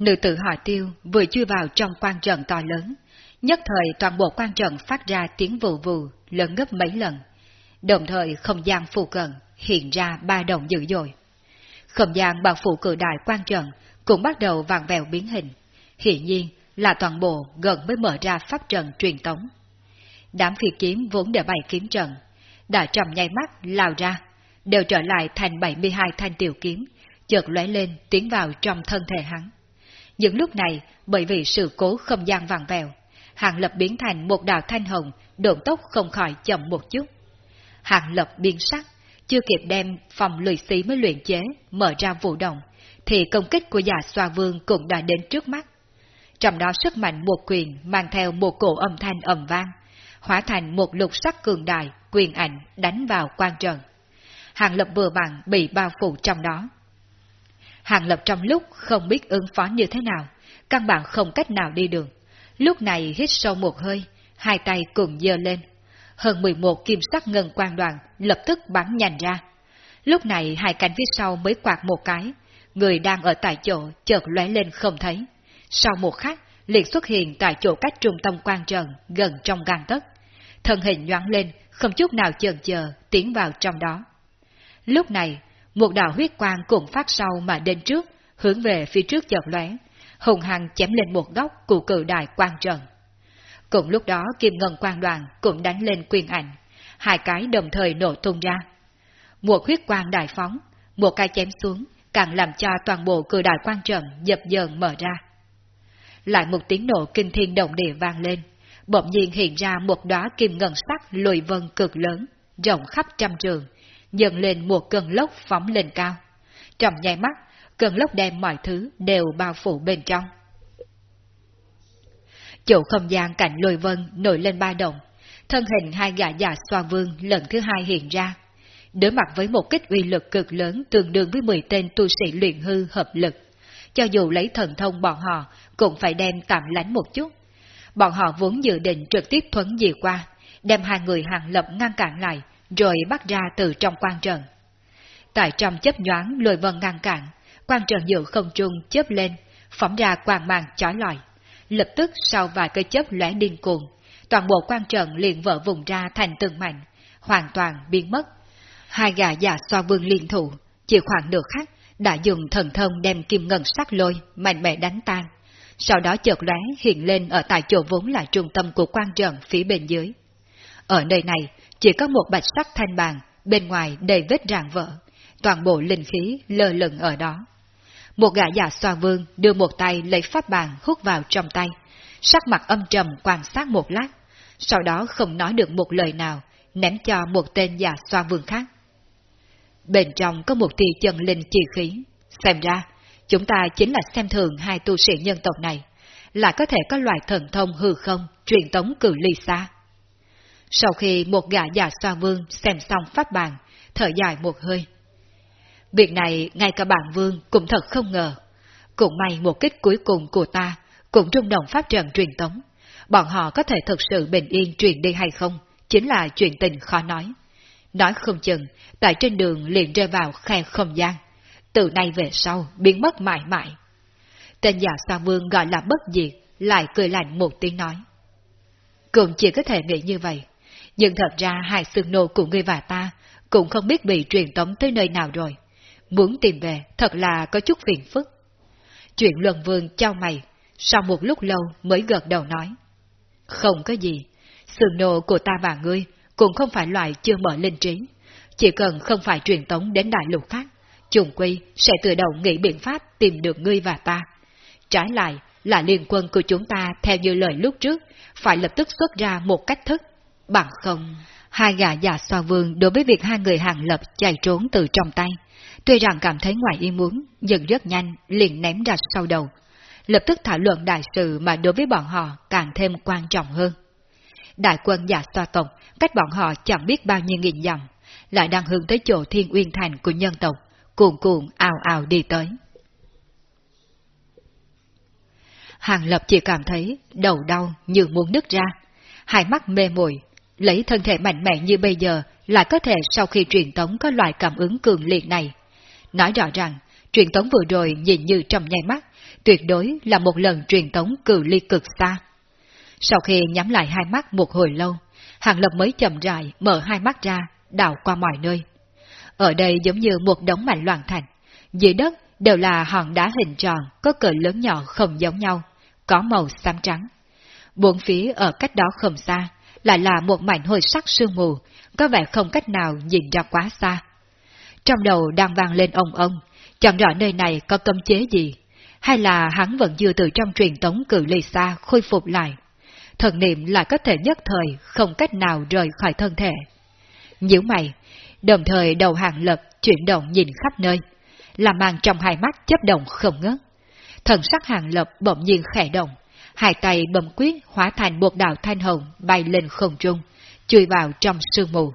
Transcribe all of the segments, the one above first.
Nữ tử họ tiêu vừa chui vào trong quan trận to lớn, nhất thời toàn bộ quan trận phát ra tiếng vù vù, lớn gấp mấy lần. Đồng thời không gian phù cận hiện ra ba động dữ dội. Không gian bằng phủ cử đại quan trận cũng bắt đầu vàng vèo biến hình. Hiện nhiên là toàn bộ gần mới mở ra pháp trận truyền tống. Đám phi kiếm vốn để bày kiếm trận, đã trầm nháy mắt lao ra, đều trở lại thành 72 thanh tiểu kiếm, chợt lóe lên tiến vào trong thân thể hắn. Những lúc này, bởi vì sự cố không gian vàng vèo, Hàng Lập biến thành một đạo thanh hồng, độn tốc không khỏi chậm một chút. Hàng Lập biến sắc, chưa kịp đem phòng lười xí mới luyện chế, mở ra vụ động, thì công kích của già xoa vương cũng đã đến trước mắt. Trong đó sức mạnh một quyền mang theo một cổ âm thanh ầm vang, hóa thành một lục sắc cường đại, quyền ảnh đánh vào quan trần Hàng Lập vừa vặn bị bao phủ trong đó. Hàng Lập trong lúc không biết ứng phó như thế nào, căn bản không cách nào đi đường. Lúc này hít sâu một hơi, hai tay cùng dơ lên. Hơn 11 kim sắc ngân quang đoàn lập tức bắn nhanh ra. Lúc này hai cánh phía sau mới quạt một cái, người đang ở tại chỗ chợt lóe lên không thấy. Sau một khắc, liền xuất hiện tại chỗ cách trung tâm quan trần gần trong gang tấc, Thân hình nhoáng lên, không chút nào chần chờ, tiến vào trong đó. Lúc này, một đạo huyết quang cũng phát sau mà đến trước, hướng về phía trước chợt lóe, hùng hăng chém lên một góc của cự đài quan trận Cùng lúc đó kim ngân quan đoàn cũng đánh lên quyền ảnh, hai cái đồng thời nổ tung ra. Một huyết quang đại phóng, một cái chém xuống, càng làm cho toàn bộ cự đài quan trận dập dờn mở ra. Lại một tiếng nổ kinh thiên động địa vang lên, bỗng nhiên hiện ra một đóa kim ngân sắc lùi vân cực lớn, rộng khắp trăm trường, dần lên một cơn lốc phóng lên cao. Trong nháy mắt, cơn lốc đem mọi thứ đều bao phủ bên trong. Chỗ không gian cạnh lôi vân nổi lên ba động, thân hình hai gã già xoa vương lần thứ hai hiện ra. Đối mặt với một kích uy lực cực lớn tương đương với 10 tên tu sĩ luyện hư hợp lực, cho dù lấy thần thông bọn họ cũng phải đem tạm lánh một chút. Bọn họ vốn dự định trực tiếp thuấn gì qua, đem hai người hàng lập ngăn cản lại, rồi bắt ra từ trong quan trận. Tại trong chấp nhoáng lôi vân ngăn cản, quan trận giữa không trung chớp lên, phóng ra quang mang chói lọi. Lập tức sau vài cái chớp lóe điên cuồng, toàn bộ quan trận liền vỡ vùng ra thành từng mảnh, hoàn toàn biến mất. Hai gã già xoa vương liên thủ, chỉ khoảng nửa khắc đã dùng thần thông đem kim ngân sắc lôi mạnh mẽ đánh tan. Sau đó chợt lóe hiện lên ở tại chỗ vốn là trung tâm của quan trận phía bên dưới. Ở nơi này chỉ có một bạch sắc thanh bàn, bên ngoài đầy vết ràng vỡ, toàn bộ linh khí lơ lửng ở đó. Một gã già xoa vương đưa một tay lấy pháp bàn hút vào trong tay, sắc mặt âm trầm quan sát một lát, sau đó không nói được một lời nào, ném cho một tên già xoa vương khác. Bên trong có một tia chân linh chi khí, xem ra, chúng ta chính là xem thường hai tu sĩ nhân tộc này, là có thể có loại thần thông hư không, truyền tống cử ly xa. Sau khi một gã già xoa vương xem xong pháp bàn, thở dài một hơi. Việc này ngay cả bản vương cũng thật không ngờ. Cũng may một kích cuối cùng của ta cũng rung động pháp trận truyền tống. Bọn họ có thể thực sự bình yên truyền đi hay không, chính là chuyện tình khó nói. Nói không chừng, tại trên đường liền rơi vào khe không gian. Từ nay về sau, biến mất mãi mãi. Tên già xoa vương gọi là bất diệt, lại cười lạnh một tiếng nói. Cũng chỉ có thể nghĩ như vậy, nhưng thật ra hai xương nô của ngươi và ta cũng không biết bị truyền tống tới nơi nào rồi. Muốn tìm về thật là có chút phiền phức. Chuyện luân vương trao mày, sau một lúc lâu mới gật đầu nói. Không có gì, xương nô của ta và ngươi cũng không phải loại chưa mở linh trí. Chỉ cần không phải truyền tống đến đại lục khác, trùng quy sẽ tự động nghĩ biện pháp tìm được ngươi và ta. Trái lại là liên quân của chúng ta theo như lời lúc trước, phải lập tức xuất ra một cách thức Bằng không, hai gã già xoa vương đối với việc hai người hàng lập chạy trốn từ trong tay, tuy rằng cảm thấy ngoài ý muốn, nhưng rất nhanh liền ném ra sau đầu. Lập tức thảo luận đại sự mà đối với bọn họ càng thêm quan trọng hơn. Đại quân giả xoa tộc, cách bọn họ chẳng biết bao nhiêu nghìn dặm, lại đang hướng tới chỗ thiên uyên thành của nhân tộc, cuồn cuộn ào ào đi tới. Hàng Lập chỉ cảm thấy đầu đau như muốn nứt ra, hai mắt mê muội lấy thân thể mạnh mẽ như bây giờ lại có thể sau khi truyền tống có loại cảm ứng cường liệt này. Nói rõ rằng truyền tống vừa rồi nhìn như trong nháy mắt, tuyệt đối là một lần truyền tống cử ly cực xa. Sau khi nhắm lại hai mắt một hồi lâu, Hàng Lập mới chậm rãi mở hai mắt ra, đảo qua mọi nơi. Ở đây giống như một đống mảnh loạn thành, dưới đất đều là hòn đá hình tròn có cỡ lớn nhỏ không giống nhau, có màu xám trắng. Bốn phía ở cách đó không xa, lại là một mảnh hồi sắc sương mù, có vẻ không cách nào nhìn ra quá xa. Trong đầu đang vang lên ông ông, chẳng rõ nơi này có cấm chế gì, hay là hắn vẫn chưa từ trong truyền tống cử ly xa khôi phục lại. Thần niệm lại có thể nhất thời không cách nào rời khỏi thân thể. Nhíu mày, đồng thời đầu hàng lập chuyển động nhìn khắp nơi, làm mang trong hai mắt chấp động không ngớt. Thần sắc hàng lập bỗng nhiên khẽ động, hai tay bầm quyết hóa thành một đạo thanh hồng bay lên không trung, chui vào trong sương mù.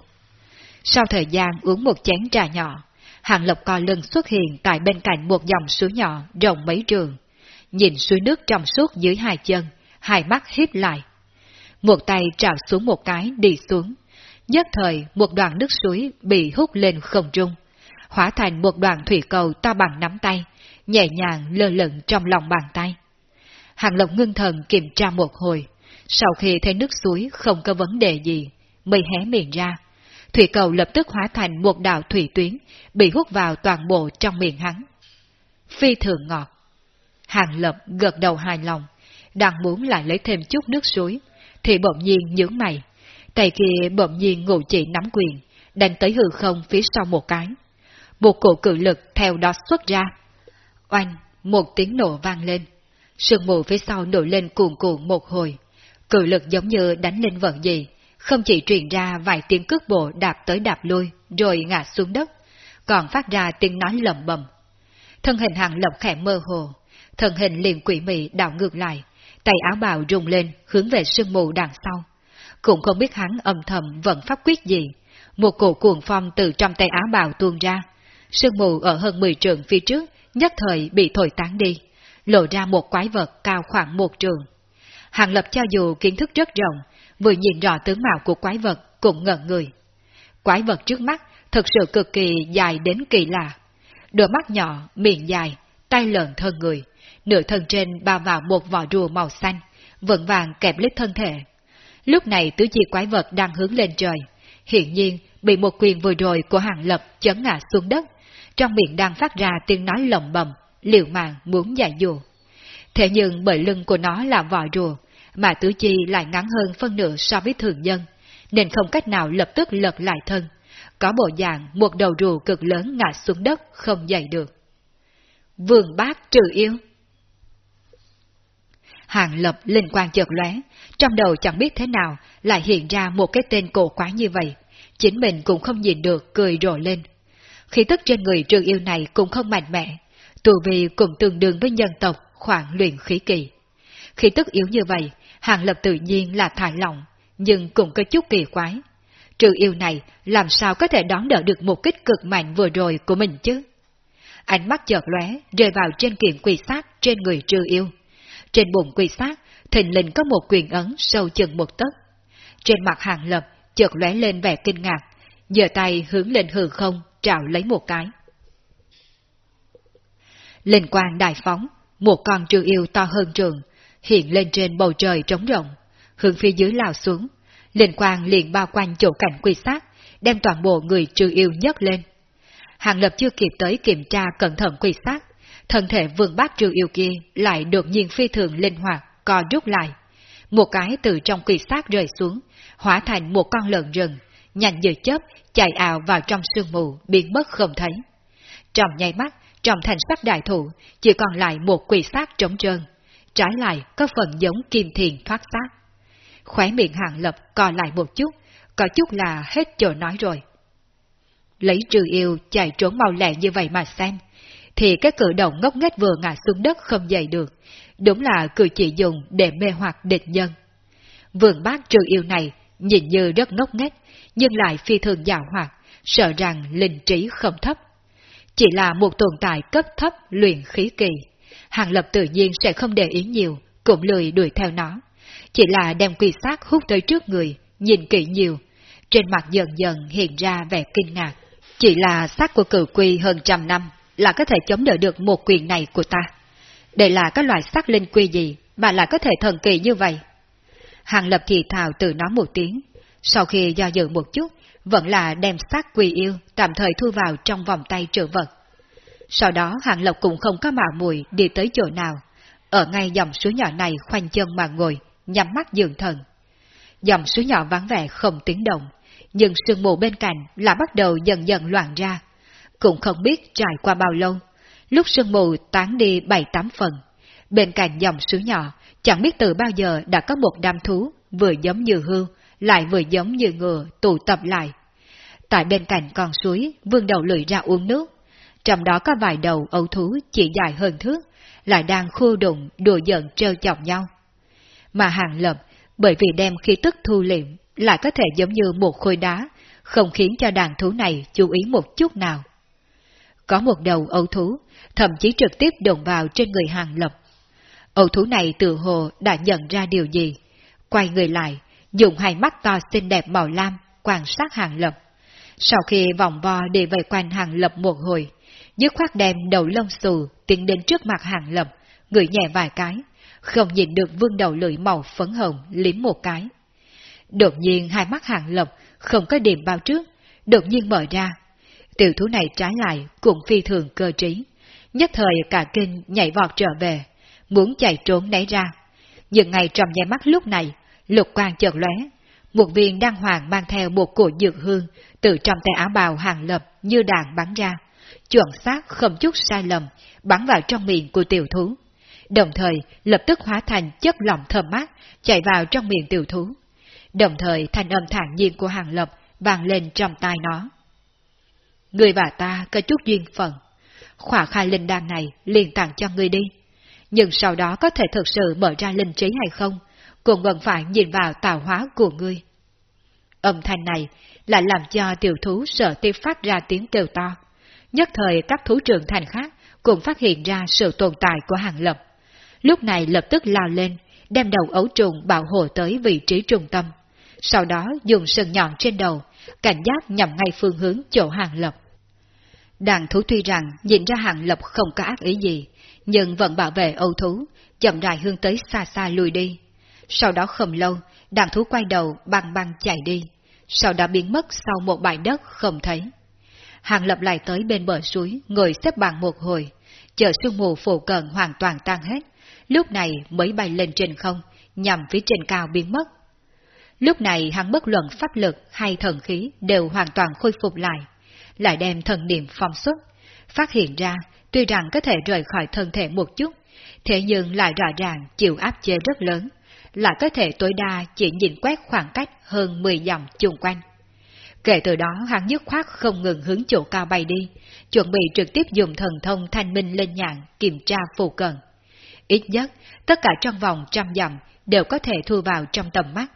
Sau thời gian uống một chén trà nhỏ, Hàng lộc co lưng xuất hiện tại bên cạnh một dòng suối nhỏ rộng mấy trường. Nhìn suối nước trong suốt dưới hai chân, hai mắt híp lại. Một tay trào xuống một cái đi xuống. Nhất thời một đoạn nước suối bị hút lên không trung, hóa thành một đoạn thủy cầu to bằng nắm tay, nhẹ nhàng lơ lửng trong lòng bàn tay. Hàng Lộc ngưng thần kiểm tra một hồi, sau khi thấy nước suối không có vấn đề gì, mới hé miệng ra. Thủy cầu lập tức hóa thành một đạo thủy tuyến, bị hút vào toàn bộ trong miệng hắn. Phi thường ngọt. Hàng Lập gật đầu hài lòng, đang muốn lại lấy thêm chút nước suối, thì bỗng nhiên nhướng mày. Tay kia bỗng nhiên ngụ chỉ nắm quyền, đánh tới hư không phía sau một cái. Một cổ cự lực theo đó xuất ra. Oanh, một tiếng nổ vang lên. Sương mù phía sau nổi lên cuồn cuộn một hồi. Cự lực giống như đánh lên vận gì, không chỉ truyền ra vài tiếng cước bộ đạp tới đạp lui, rồi ngã xuống đất, còn phát ra tiếng nói lầm bầm. Thân hình hàng lộc khẽ mơ hồ, thân hình liền quỷ mị đảo ngược lại, tay áo bào rung lên hướng về sương mù đằng sau. Cũng không biết hắn âm thầm vẫn pháp quyết gì, một cổ cuồng phong từ trong tay áo bào tuôn ra. Sương mù ở hơn 10 trường phía trước, nhất thời bị thổi tán đi, lộ ra một quái vật cao khoảng một trường. Hàng lập cho dù kiến thức rất rộng, vừa nhìn rõ tướng mạo của quái vật cũng ngẩn người. Quái vật trước mắt thực sự cực kỳ dài đến kỳ lạ. Đôi mắt nhỏ, miệng dài, tay lợn thân người, nửa thân trên bao vào một vỏ rùa màu xanh, vững vàng kẹp lấy thân thể. Lúc này tứ chi quái vật đang hướng lên trời, hiện nhiên bị một quyền vừa rồi của hàng lập chấn ngã xuống đất, trong miệng đang phát ra tiếng nói lồng bầm, liều mạng muốn giải dụ. Thế nhưng bởi lưng của nó là vỏ rùa, mà tứ chi lại ngắn hơn phân nửa so với thường nhân, nên không cách nào lập tức lật lại thân. Có bộ dạng một đầu rùa cực lớn ngã xuống đất không dậy được. Vườn bác trừ yêu Hàng lập linh quan chợt lóe, trong đầu chẳng biết thế nào lại hiện ra một cái tên cổ quái như vậy. Chính mình cũng không nhìn được cười rộ lên. Khí tức trên người trừ yêu này cũng không mạnh mẽ, tù vì cũng tương đương với nhân tộc khoảng luyện khí kỳ. Khí tức yếu như vậy, Hàng Lập tự nhiên là thải lòng, nhưng cũng có chút kỳ quái. Trừ yêu này làm sao có thể đón đỡ được một kích cực mạnh vừa rồi của mình chứ? Ánh mắt chợt lóe rơi vào trên kiện quỳ sát trên người trừ yêu. Trên bụng quỳ sát, thình lình có một quyền ấn sâu chừng một tấc. Trên mặt hàng lập chợt lóe lên vẻ kinh ngạc, giơ tay hướng lên hư không, trào lấy một cái. Linh quang đại phóng, một con trừ yêu to hơn trường, hiện lên trên bầu trời trống rộng, hướng phía dưới lao xuống. Linh quang liền bao quanh chỗ cảnh quy sát, đem toàn bộ người trừ yêu nhấc lên. Hàng lập chưa kịp tới kiểm tra cẩn thận quy sát, thân thể vương bát trừ yêu kia lại đột nhiên phi thường linh hoạt, co rút lại. Một cái từ trong quy sát rơi xuống, hóa thành một con lợn rừng, nhanh như chớp chạy ảo vào trong sương mù, biến mất không thấy. Trong nháy mắt, trong thành sắc đại thủ, chỉ còn lại một quỷ sát trống trơn, trái lại có phần giống kim thiền thoát xác. Khóe miệng hàng lập co lại một chút, có chút là hết chỗ nói rồi. Lấy trừ yêu chạy trốn mau lẹ như vậy mà xem, thì cái cử động ngốc nghếch vừa ngã xuống đất không dậy được, đúng là cử chỉ dùng để mê hoặc địch nhân. Vườn bác trừ yêu này nhìn như rất ngốc nghếch, nhưng lại phi thường dạo hoạt, sợ rằng linh trí không thấp. Chỉ là một tồn tại cấp thấp luyện khí kỳ. Hàng Lập tự nhiên sẽ không để ý nhiều, cũng lười đuổi theo nó. Chỉ là đem quy sát hút tới trước người, nhìn kỹ nhiều. Trên mặt dần dần hiện ra vẻ kinh ngạc. Chỉ là xác của cử quy hơn trăm năm, là có thể chống đỡ được một quyền này của ta. Đây là các loại xác linh quy gì mà lại có thể thần kỳ như vậy? Hàng lập thì thào từ nó một tiếng, sau khi do dự một chút, vẫn là đem xác quỳ yêu tạm thời thu vào trong vòng tay trữ vật. Sau đó Hàng lộc cũng không có mạo mùi đi tới chỗ nào, ở ngay dòng suối nhỏ này khoanh chân mà ngồi, nhắm mắt dưỡng thần. Dòng suối nhỏ vắng vẻ không tiếng động, nhưng sương mù bên cạnh là bắt đầu dần dần loạn ra. Cũng không biết trải qua bao lâu, lúc sương mù tán đi bảy tám phần, bên cạnh dòng suối nhỏ, chẳng biết từ bao giờ đã có một đám thú, vừa giống như hưu, lại vừa giống như ngựa tụ tập lại. Tại bên cạnh con suối, vương đầu lười ra uống nước. Trong đó có vài đầu ấu thú chỉ dài hơn thước, lại đang khu đụng đùa giận trêu chọc nhau. Mà hàng lập, bởi vì đem khí tức thu liệm, lại có thể giống như một khối đá, không khiến cho đàn thú này chú ý một chút nào. Có một đầu ấu thú, thậm chí trực tiếp đụng vào trên người hàng lập. Ấu thú này tự hồ đã nhận ra điều gì, quay người lại, dùng hai mắt to xinh đẹp màu lam quan sát hàng lập. Sau khi vòng vo đi về quanh hàng lập một hồi, dứt khoát đem đầu lông xù tiến đến trước mặt hàng lập, ngửi nhẹ vài cái, không nhìn được vương đầu lưỡi màu phấn hồng liếm một cái. Đột nhiên hai mắt hàng lập không có điểm bao trước, đột nhiên mở ra. Tiểu thú này trái lại cũng phi thường cơ trí, nhất thời cả kinh nhảy vọt trở về, muốn chạy trốn nấy ra. Nhưng ngay trong nháy mắt lúc này, lục quang chợt lóe, một viên đăng hoàng mang theo một cổ dược hương từ trong tay áo bào hàng lập như đạn bắn ra, chuẩn xác không chút sai lầm, bắn vào trong miệng của tiểu thú. Đồng thời lập tức hóa thành chất lỏng thơm mát chạy vào trong miệng tiểu thú. Đồng thời thanh âm thản nhiên của hàng lập vang lên trong tai nó. Người và ta có chút duyên phận. Khỏa khai linh đan này liền tặng cho ngươi đi. Nhưng sau đó có thể thực sự mở ra linh trí hay không, cũng vẫn phải nhìn vào tạo hóa của ngươi. Âm thanh này lại làm cho tiểu thú sợ tiêu phát ra tiếng kêu to. Nhất thời các thú trưởng thành khác cũng phát hiện ra sự tồn tại của hàng lập. Lúc này lập tức lao lên, đem đầu ấu trùng bảo hộ tới vị trí trung tâm. Sau đó dùng sừng nhọn trên đầu, cảnh giác nhằm ngay phương hướng chỗ hàng lập. Đàn thú tuy rằng nhìn ra hàng lập không có ác ý gì, nhưng vẫn bảo vệ âu thú, chậm rãi hướng tới xa xa lùi đi. Sau đó không lâu, đàn thú quay đầu băng băng chạy đi, sau đó biến mất sau một bãi đất không thấy. Hàng lập lại tới bên bờ suối, ngồi xếp bằng một hồi, chờ sương mù phủ cận hoàn toàn tan hết, lúc này mới bay lên trên không, nhằm phía trên cao biến mất. Lúc này hắn bất luận pháp lực hay thần khí đều hoàn toàn khôi phục lại, lại đem thần niệm phong xuất, phát hiện ra tuy rằng có thể rời khỏi thân thể một chút, thế nhưng lại rõ ràng chịu áp chế rất lớn, lại có thể tối đa chỉ nhìn quét khoảng cách hơn 10 dặm chung quanh. Kể từ đó hắn dứt khoát không ngừng hướng chỗ cao bay đi, chuẩn bị trực tiếp dùng thần thông thanh minh lên nhạn kiểm tra phù cận. Ít nhất, tất cả trong vòng trăm dặm đều có thể thu vào trong tầm mắt.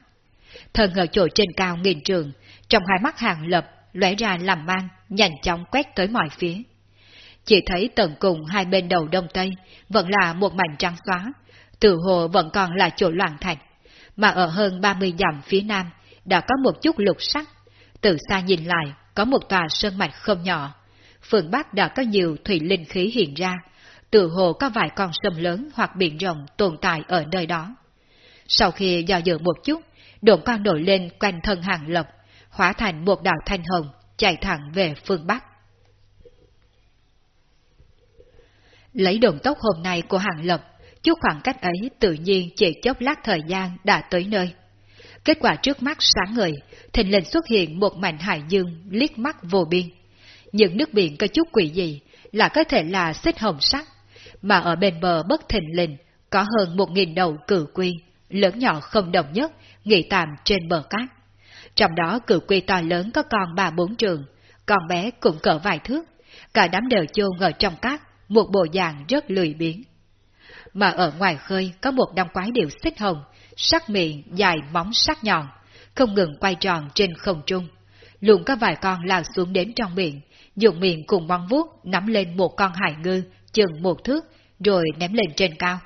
Thần ở chỗ trên cao nghìn trường, trong hai mắt hàng lập, lóe ra làm mang, nhanh chóng quét tới mọi phía. Chỉ thấy tận cùng hai bên đầu đông tây, vẫn là một mảnh trắng xóa, Tự hồ vẫn còn là chỗ loạn thành, mà ở hơn 30 dặm phía nam đã có một chút lục sắc. Từ xa nhìn lại, có một tòa sơn mạch không nhỏ. Phương Bắc đã có nhiều thủy linh khí hiện ra, tự hồ có vài con sông lớn hoặc biển rộng tồn tại ở nơi đó. Sau khi do dự một chút, đồn con nổi lên quanh thân hàng lộc, hóa thành một đạo thanh hồng, chạy thẳng về phương Bắc. Lấy đồn tốc hôm nay của hàng lập, chút khoảng cách ấy tự nhiên chỉ chốc lát thời gian đã tới nơi. Kết quả trước mắt sáng ngời, thình lình xuất hiện một mảnh hải dương liếc mắt vô biên. Những nước biển có chút quỷ gì là có thể là xích hồng sắc, mà ở bên bờ bất thình lình có hơn một nghìn đầu cử quy, lớn nhỏ không đồng nhất, nghỉ tạm trên bờ cát. Trong đó cử quy to lớn có con ba bốn trường, con bé cũng cỡ vài thước, cả đám đều chôn ở trong cát, một bộ dạng rất lười biếng. Mà ở ngoài khơi có một đám quái điệu xích hồng, sắc miệng dài móng sắc nhọn, không ngừng quay tròn trên không trung. Luôn có vài con lao xuống đến trong miệng, dùng miệng cùng mong vuốt nắm lên một con hải ngư chừng một thước, rồi ném lên trên cao.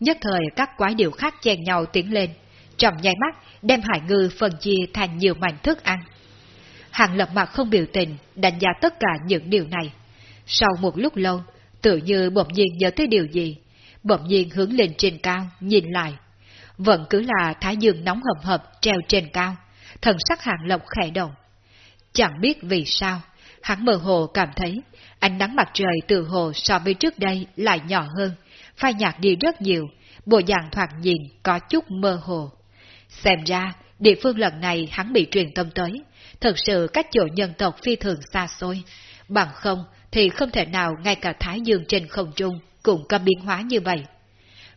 Nhất thời các quái điệu khác chen nhau tiến lên, trong nháy mắt đem hải ngư phân chia thành nhiều mảnh thức ăn. Hàng lập mặt không biểu tình, đánh giá tất cả những điều này. Sau một lúc lâu, tự như bỗng nhiên nhớ tới điều gì, bỗng nhiên hướng lên trên cao, nhìn lại. Vẫn cứ là thái dương nóng hầm hập treo trên cao, thần sắc hàng lộc khẽ động. Chẳng biết vì sao, hắn mơ hồ cảm thấy ánh nắng mặt trời từ hồ so với trước đây lại nhỏ hơn, phai nhạt đi rất nhiều, bộ dạng thoạt nhìn có chút mơ hồ. Xem ra, địa phương lần này hắn bị truyền tâm tới, thật sự cách chỗ nhân tộc phi thường xa xôi, bằng không thì không thể nào ngay cả Thái Dương trên không trung cũng có biến hóa như vậy.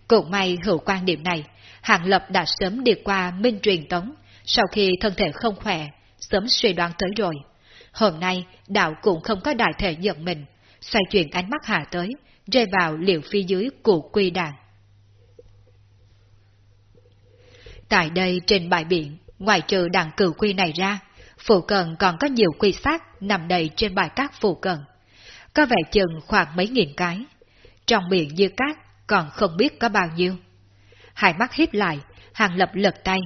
Cũng may hữu quan điểm này, Hàng Lập đã sớm đi qua minh truyền tống, sau khi thân thể không khỏe, sớm suy đoán tới rồi. Hôm nay, đạo cũng không có đại thể giận mình, xoay chuyển ánh mắt hạ tới, rơi vào liệu phi dưới của quy đàn. Tại đây trên bãi biển, ngoài trừ đàn cử quy này ra, phụ cận còn có nhiều quy xác nằm đầy trên bãi cát phụ cận. Có vẻ chừng khoảng mấy nghìn cái. Trong biển như cát còn không biết có bao nhiêu. Hai mắt híp lại, hàng lập lật tay,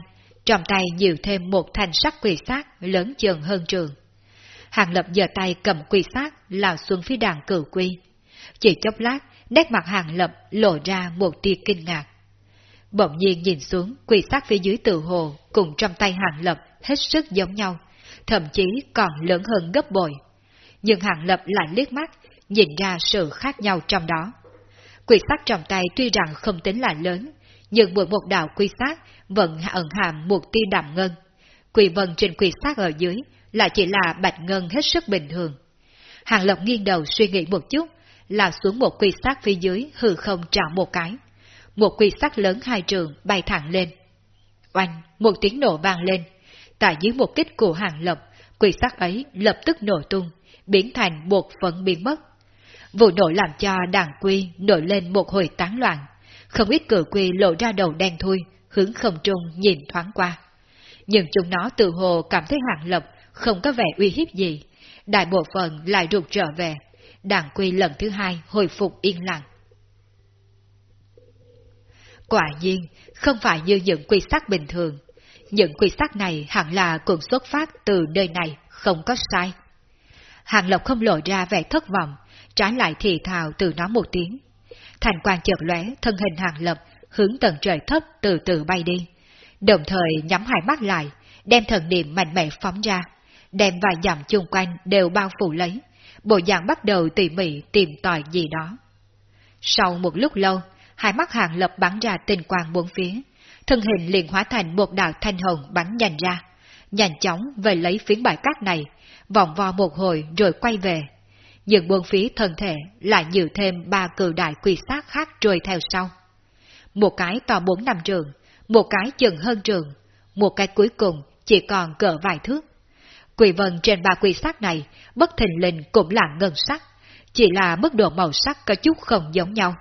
trong tay nhiều thêm một thanh sắc quỷ sát lớn chừng hơn trường. Hàng lập giơ tay cầm quỷ sát lao xuống phía đàn cử quy. Chỉ chốc lát, nét mặt hàng lập lộ ra một tia kinh ngạc. Bỗng nhiên nhìn xuống, quỷ sát phía dưới tự hồ cùng trong tay hàng lập hết sức giống nhau, thậm chí còn lớn hơn gấp bội. Nhưng hàng lập lại liếc mắt, nhìn ra sự khác nhau trong đó. Quy sát trong tay tuy rằng không tính là lớn, nhưng mỗi một đạo quy sát vẫn ẩn hàm một tia đạm ngân. Quỷ vân trên quy sát ở dưới là chỉ là bạch ngân hết sức bình thường. Hàng lộc nghiêng đầu suy nghĩ một chút, là xuống một quy sát phía dưới hư không trả một cái. Một quy sát lớn hai trường bay thẳng lên. Oanh, một tiếng nổ vang lên. Tại dưới một kích của Hàng lộc, quy sát ấy lập tức nổ tung, biến thành một phấn biến mất. Vụ nổ làm cho đàn quy nổi lên một hồi tán loạn. Không ít cử quy lộ ra đầu đen thui, hướng không trung nhìn thoáng qua. Nhưng chúng nó tự hồ cảm thấy hoàng Lập không có vẻ uy hiếp gì. Đại bộ phận lại rụt trở về. Đảng quy lần thứ hai hồi phục yên lặng. Quả nhiên, không phải như những quy sắc bình thường. Những quy sắc này hẳn là cũng xuất phát từ nơi này, không có sai. Hàng Lộc không lộ ra vẻ thất vọng, trái lại thì thào từ nó một tiếng. Thành quan chợt lóe, thân hình Hàng lập hướng tầng trời thấp từ từ bay đi, đồng thời nhắm hai mắt lại, đem thần niệm mạnh mẽ phóng ra, đem vài dặm chung quanh đều bao phủ lấy, bộ dạng bắt đầu tỉ mỉ tìm tòi gì đó. Sau một lúc lâu, hai mắt hàng lập bắn ra tinh quang bốn phía, thân hình liền hóa thành một đạo thanh hồng bắn nhanh ra, nhanh chóng về lấy phiến bài cát này, vòng vo một hồi rồi quay về. Nhưng buông phí thân thể lại nhiều thêm ba cử đại quỷ sát khác trôi theo sau. Một cái to bốn năm trường, một cái chừng hơn trường, một cái cuối cùng chỉ còn cỡ vài thước. Quỷ vân trên ba quỷ sát này, bất thình lình cũng là ngân sắc, chỉ là mức độ màu sắc có chút không giống nhau.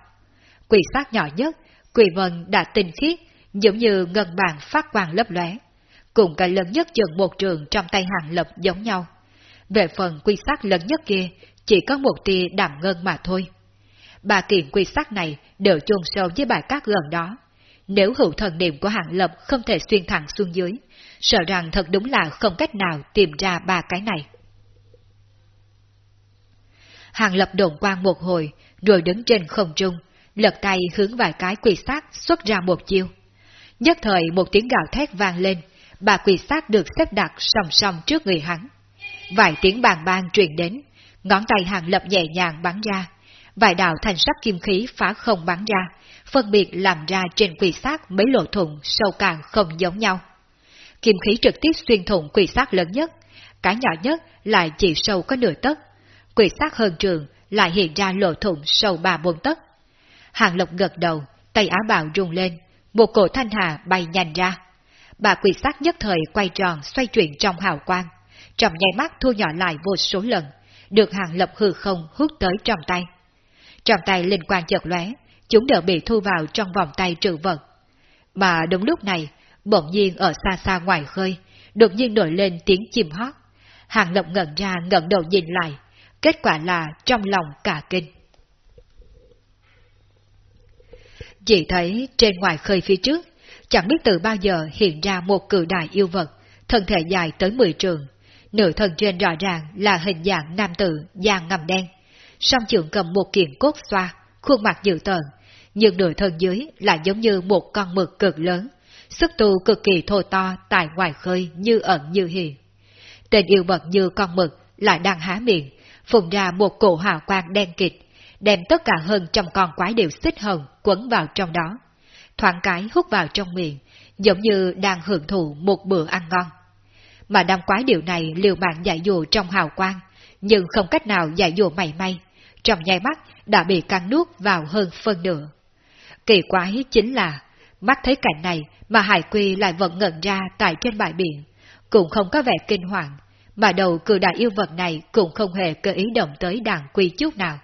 Quỷ sát nhỏ nhất, quỷ vân đã tinh khiết, giống như ngân bàn phát quang lấp lóe. Cùng cái lớn nhất chừng một trường trong tay hàng lập giống nhau. Về phần quy sát lớn nhất kia, chỉ có một tia đạm ngân mà thôi. Ba kiện quy sắc này đều chôn sâu với bài cát gần đó. Nếu hữu thần niệm của hàng lập không thể xuyên thẳng xuống dưới, sợ rằng thật đúng là không cách nào tìm ra ba cái này. Hàng lập đồn quang một hồi, rồi đứng trên không trung, lật tay hướng vài cái quỷ sát xuất ra một chiêu. Nhất thời một tiếng gào thét vang lên, bà quỷ sát được xếp đặt song song trước người hắn. Vài tiếng bàn bang truyền đến, ngón tay hàng lập nhẹ nhàng bắn ra, vài đạo thành sắc kim khí phá không bắn ra, phân biệt làm ra trên quỷ xác mấy lỗ thủng sâu càng không giống nhau kim khí trực tiếp xuyên thủng quỷ xác lớn nhất, cái nhỏ nhất lại chỉ sâu có nửa tấc, quỷ xác hơn trường lại hiện ra lỗ thủng sâu ba bốn tấc. Hàng Lộc gật đầu, tay áo bào rung lên, một cổ thanh hà bay nhanh ra. Bà quỷ sát nhất thời quay tròn xoay chuyển trong hào quang, trong nháy mắt thu nhỏ lại vô số lần, được Hàng Lập hư không hút tới trong tay. Trong tay linh quang chợt lóe, chúng đều bị thu vào trong vòng tay trữ vật. Mà đúng lúc này, bỗng nhiên ở xa xa ngoài khơi, đột nhiên nổi lên tiếng chim hót. Hàng lập ngẩn ra ngẩng đầu nhìn lại, kết quả là trong lòng cả kinh. Chỉ thấy trên ngoài khơi phía trước, chẳng biết từ bao giờ hiện ra một cự đại yêu vật, thân thể dài tới 10 trường. Nửa thần trên rõ ràng là hình dạng nam tử da ngầm đen. song trường cầm một kiện cốt xoa, khuôn mặt dự tợn, nhưng nửa thân dưới lại giống như một con mực cực lớn, sức tu cực kỳ thô to tại ngoài khơi như ẩn như hiện. Tên yêu bật như con mực lại đang há miệng, phùng ra một cổ hào quang đen kịt, đem tất cả hơn trăm con quái đều xích hồng quấn vào trong đó. Thoáng cái hút vào trong miệng, giống như đang hưởng thụ một bữa ăn ngon. Mà đám quái điều này liều mạng giải dụ trong hào quang, nhưng không cách nào giải dụ mảy may, trong nháy mắt đã bị cắn nuốt vào hơn phân nửa. Kỳ quái chính là, mắt thấy cảnh này mà Hải Quy lại vẫn ngẩn ra tại trên bãi biển, cũng không có vẻ kinh hoàng, mà đầu cử đại yêu vật này cũng không hề cơ ý động tới đàn quy chút nào.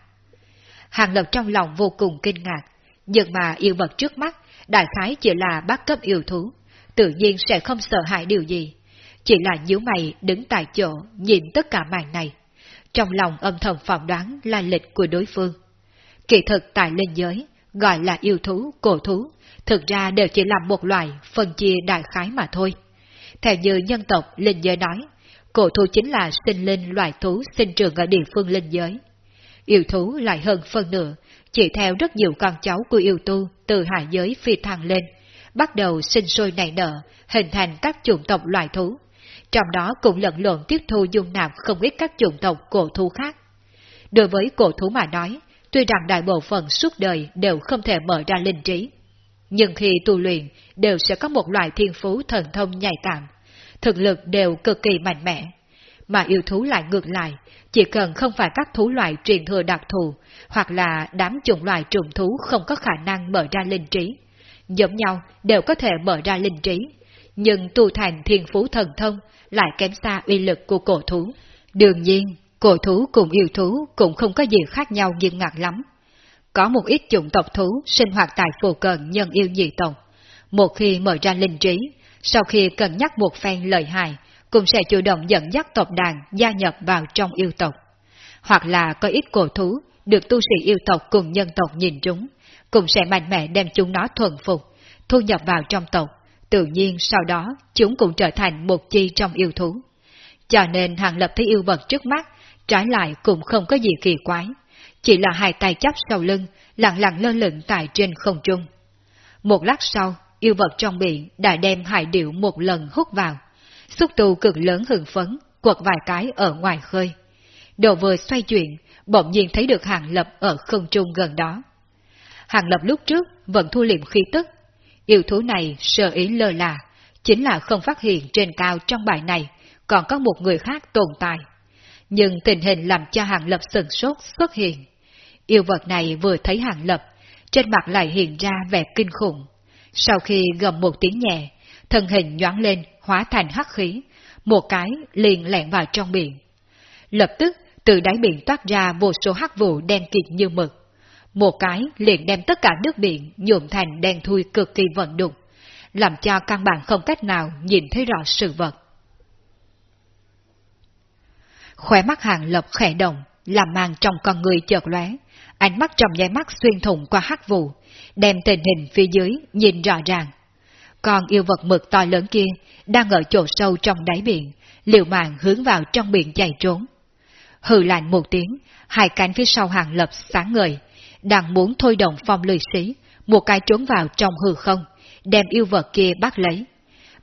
Hàng lập trong lòng vô cùng kinh ngạc, nhưng mà yêu vật trước mắt, đại khái chỉ là bác cấp yêu thú, tự nhiên sẽ không sợ hãi điều gì, chỉ là nhíu mày đứng tại chỗ nhìn tất cả màn này. Trong lòng âm thầm phỏng đoán là lịch của đối phương. Kỳ thực tại linh giới, gọi là yêu thú, cổ thú, thực ra đều chỉ là một loại phân chia đại khái mà thôi. Theo như nhân tộc linh giới nói, cổ thú chính là sinh linh loại thú sinh trưởng ở địa phương linh giới. Yêu thú lại hơn phân nửa, chỉ theo rất nhiều con cháu của yêu tu từ hạ giới phi thăng lên, bắt đầu sinh sôi nảy nở, hình thành các chủng tộc loài thú. Trong đó cũng lẫn lộn tiếp thu dung nạp không ít các chủng tộc cổ thú khác. Đối với cổ thú mà nói, tuy rằng đại bộ phận suốt đời đều không thể mở ra linh trí. Nhưng khi tu luyện, đều sẽ có một loại thiên phú thần thông nhạy cảm, thực lực đều cực kỳ mạnh mẽ. Mà yêu thú lại ngược lại, chỉ cần không phải các thú loại truyền thừa đặc thù, hoặc là đám chủng loại trùng thú không có khả năng mở ra linh trí. Giống nhau đều có thể mở ra linh trí, nhưng tu thành thiên phú thần thông lại kém xa uy lực của cổ thú. Đương nhiên, cổ thú cùng yêu thú cũng không có gì khác nhau nghiêm ngặt lắm. Có một ít chủng tộc thú sinh hoạt tại phù cận nhân yêu nhị tộc. Một khi mở ra linh trí, sau khi cân nhắc một phen lợi hại, cũng sẽ chủ động dẫn dắt tộc đàn gia nhập vào trong yêu tộc. Hoặc là có ít cổ thú được tu sĩ yêu tộc cùng nhân tộc nhìn trúng, cũng sẽ mạnh mẽ đem chúng nó thuần phục, thu nhập vào trong tộc, tự nhiên sau đó chúng cũng trở thành một chi trong yêu thú. Cho nên hàng lập thấy yêu vật trước mắt, trái lại cũng không có gì kỳ quái, chỉ là hai tay chắp sau lưng, lặng lặng lơ lửng tại trên không trung. Một lát sau, yêu vật trong biển đã đem hải điệu một lần hút vào, xúc tu cực lớn hừng phấn, quật vài cái ở ngoài khơi. Đồ vừa xoay chuyển, bỗng nhiên thấy được hàng lập ở không trung gần đó. Hàng lập lúc trước vẫn thu liệm khí tức. Yêu thú này sơ ý lơ là, chính là không phát hiện trên cao trong bài này còn có một người khác tồn tại. Nhưng tình hình làm cho hàng lập sừng sốt xuất hiện. Yêu vật này vừa thấy hàng lập, trên mặt lại hiện ra vẻ kinh khủng. Sau khi gầm một tiếng nhẹ, thân hình nhoáng lên, hóa thành hắc khí, một cái liền lẹn vào trong biển. Lập tức, từ đáy biển toát ra vô số hắc vụ đen kịt như mực. Một cái liền đem tất cả nước biển nhuộm thành đen thui cực kỳ vận đục, làm cho căn bản không cách nào nhìn thấy rõ sự vật. Khóe mắt hàng lập khẽ động, làm màn trong con người chợt lóe, ánh mắt trong nháy mắt xuyên thủng qua hắc vụ, đem tình hình phía dưới nhìn rõ ràng. Còn yêu vật mực to lớn kia đang ở chỗ sâu trong đáy biển, liều mạng hướng vào trong biển chạy trốn. Hừ lạnh một tiếng, hai cánh phía sau hàng lập sáng ngời, đang muốn thôi động phong lười sĩ, một cái trốn vào trong hư không, đem yêu vật kia bắt lấy.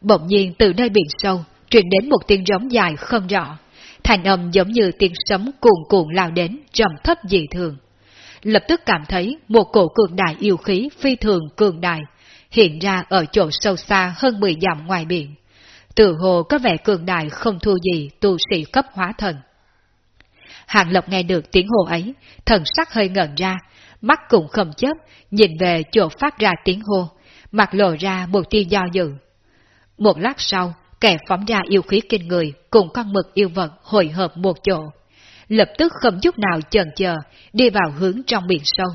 Bỗng nhiên từ nơi biển sâu, truyền đến một tiếng rống dài không rõ, thành âm giống như tiếng sấm cuồn cuộn lao đến, trầm thấp dị thường. Lập tức cảm thấy một cổ cường đại yêu khí phi thường cường đại, hiện ra ở chỗ sâu xa hơn 10 dặm ngoài biển. Tự hồ có vẻ cường đại không thua gì tu sĩ cấp hóa thần. Hàng lộc nghe được tiếng hồ ấy, thần sắc hơi ngẩn ra, mắt cũng không chớp, nhìn về chỗ phát ra tiếng hô, mặt lộ ra một tia do dự. Một lát sau, kẻ phóng ra yêu khí kinh người cùng con mực yêu vật hội hợp một chỗ. Lập tức không chút nào chần chờ, đi vào hướng trong biển sâu.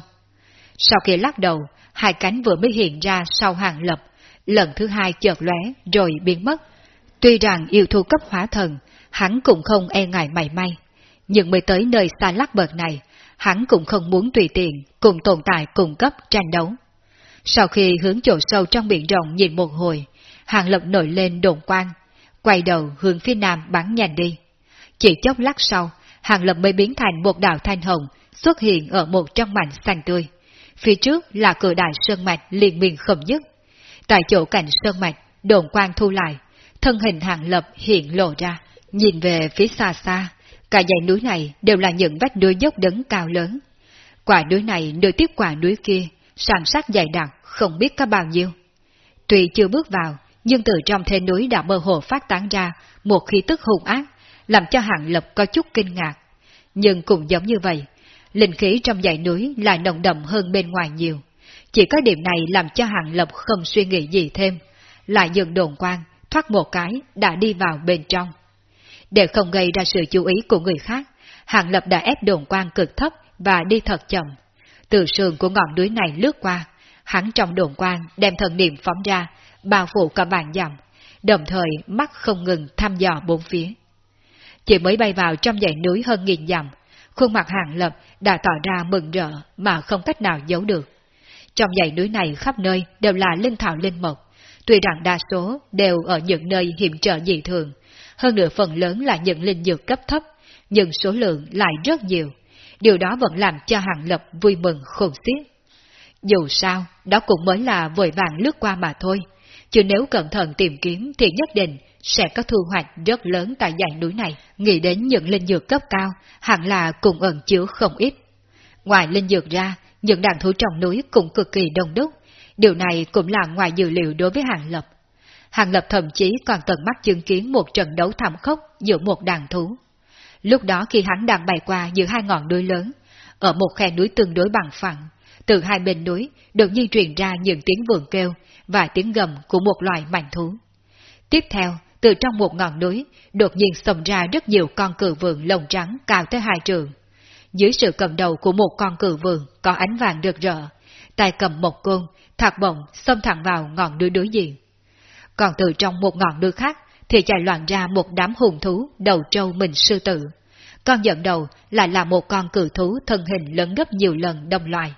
Sau khi lắc đầu, hai cánh vừa mới hiện ra sau hàng lập, lần thứ hai chợt lóe rồi biến mất. Tuy rằng yêu thu cấp hóa thần, hắn cũng không e ngại mảy may, nhưng mới tới nơi xa lắc bậc này, hắn cũng không muốn tùy tiện cùng tồn tại cùng cấp tranh đấu. Sau khi hướng chỗ sâu trong biển rộng nhìn một hồi, hàng lập nổi lên đồn quang, quay đầu hướng phía nam bắn nhanh đi. Chỉ chốc lát sau, Hàng Lập mới biến thành một đạo thanh hồng xuất hiện ở một trong mảnh xanh tươi. Phía trước là cửa đại sơn mạch liên miên khẩm nhất. Tại chỗ cạnh sơn mạch, đồn quang thu lại, thân hình Hàng Lập hiện lộ ra. Nhìn về phía xa xa, cả dãy núi này đều là những vách núi dốc đứng cao lớn. Quả núi này nối tiếp quả núi kia, sàn sát dày đặc, không biết có bao nhiêu. Tuy chưa bước vào, nhưng từ trong thế núi đã mơ hồ phát tán ra một khí tức hung ác, làm cho hạng Lập có chút kinh ngạc. Nhưng cũng giống như vậy, linh khí trong dãy núi lại nồng đậm hơn bên ngoài nhiều. Chỉ có điểm này làm cho hạng Lập không suy nghĩ gì thêm, lại dừng đồn quan, thoát một cái, đã đi vào bên trong. Để không gây ra sự chú ý của người khác, hạng Lập đã ép đồn quan cực thấp và đi thật chậm. Từ sườn của ngọn núi này lướt qua, hắn trong đồn quan đem thần niệm phóng ra, bao phủ cả bàn dặm, đồng thời mắt không ngừng thăm dò bốn phía. Chỉ mới bay vào trong dãy núi hơn nghìn dặm, khuôn mặt hàng lập đã tỏ ra mừng rỡ mà không cách nào giấu được. Trong dãy núi này khắp nơi đều là linh thảo linh mộc, tuy rằng đa số đều ở những nơi hiểm trở dị thường, hơn nửa phần lớn là những linh dược cấp thấp, nhưng số lượng lại rất nhiều. Điều đó vẫn làm cho hàng lập vui mừng khôn xiết. Dù sao, đó cũng mới là vội vàng lướt qua mà thôi, chứ nếu cẩn thận tìm kiếm thì nhất định sẽ có thu hoạch rất lớn tại dãy núi này. Nghĩ đến những linh dược cấp cao, hẳn là cùng ẩn chứa không ít. Ngoài linh dược ra, những đàn thú trong núi cũng cực kỳ đông đúc. Điều này cũng là ngoài dự liệu đối với Hàng Lập. Hàng Lập thậm chí còn tận mắt chứng kiến một trận đấu thảm khốc giữa một đàn thú. Lúc đó khi hắn đang bay qua giữa hai ngọn núi lớn, ở một khe núi tương đối bằng phẳng, từ hai bên núi đột nhiên truyền ra những tiếng vườn kêu và tiếng gầm của một loài mạnh thú. Tiếp theo, từ trong một ngọn núi, đột nhiên xông ra rất nhiều con cử vườn lồng trắng cao tới hai trường. Dưới sự cầm đầu của một con cử vườn có ánh vàng rực rỡ, tay cầm một côn, thạc bổng xông thẳng vào ngọn núi đối diện. Còn từ trong một ngọn núi khác thì chạy loạn ra một đám hùng thú đầu trâu mình sư tử. Con dẫn đầu lại là một con cử thú thân hình lớn gấp nhiều lần đồng loài.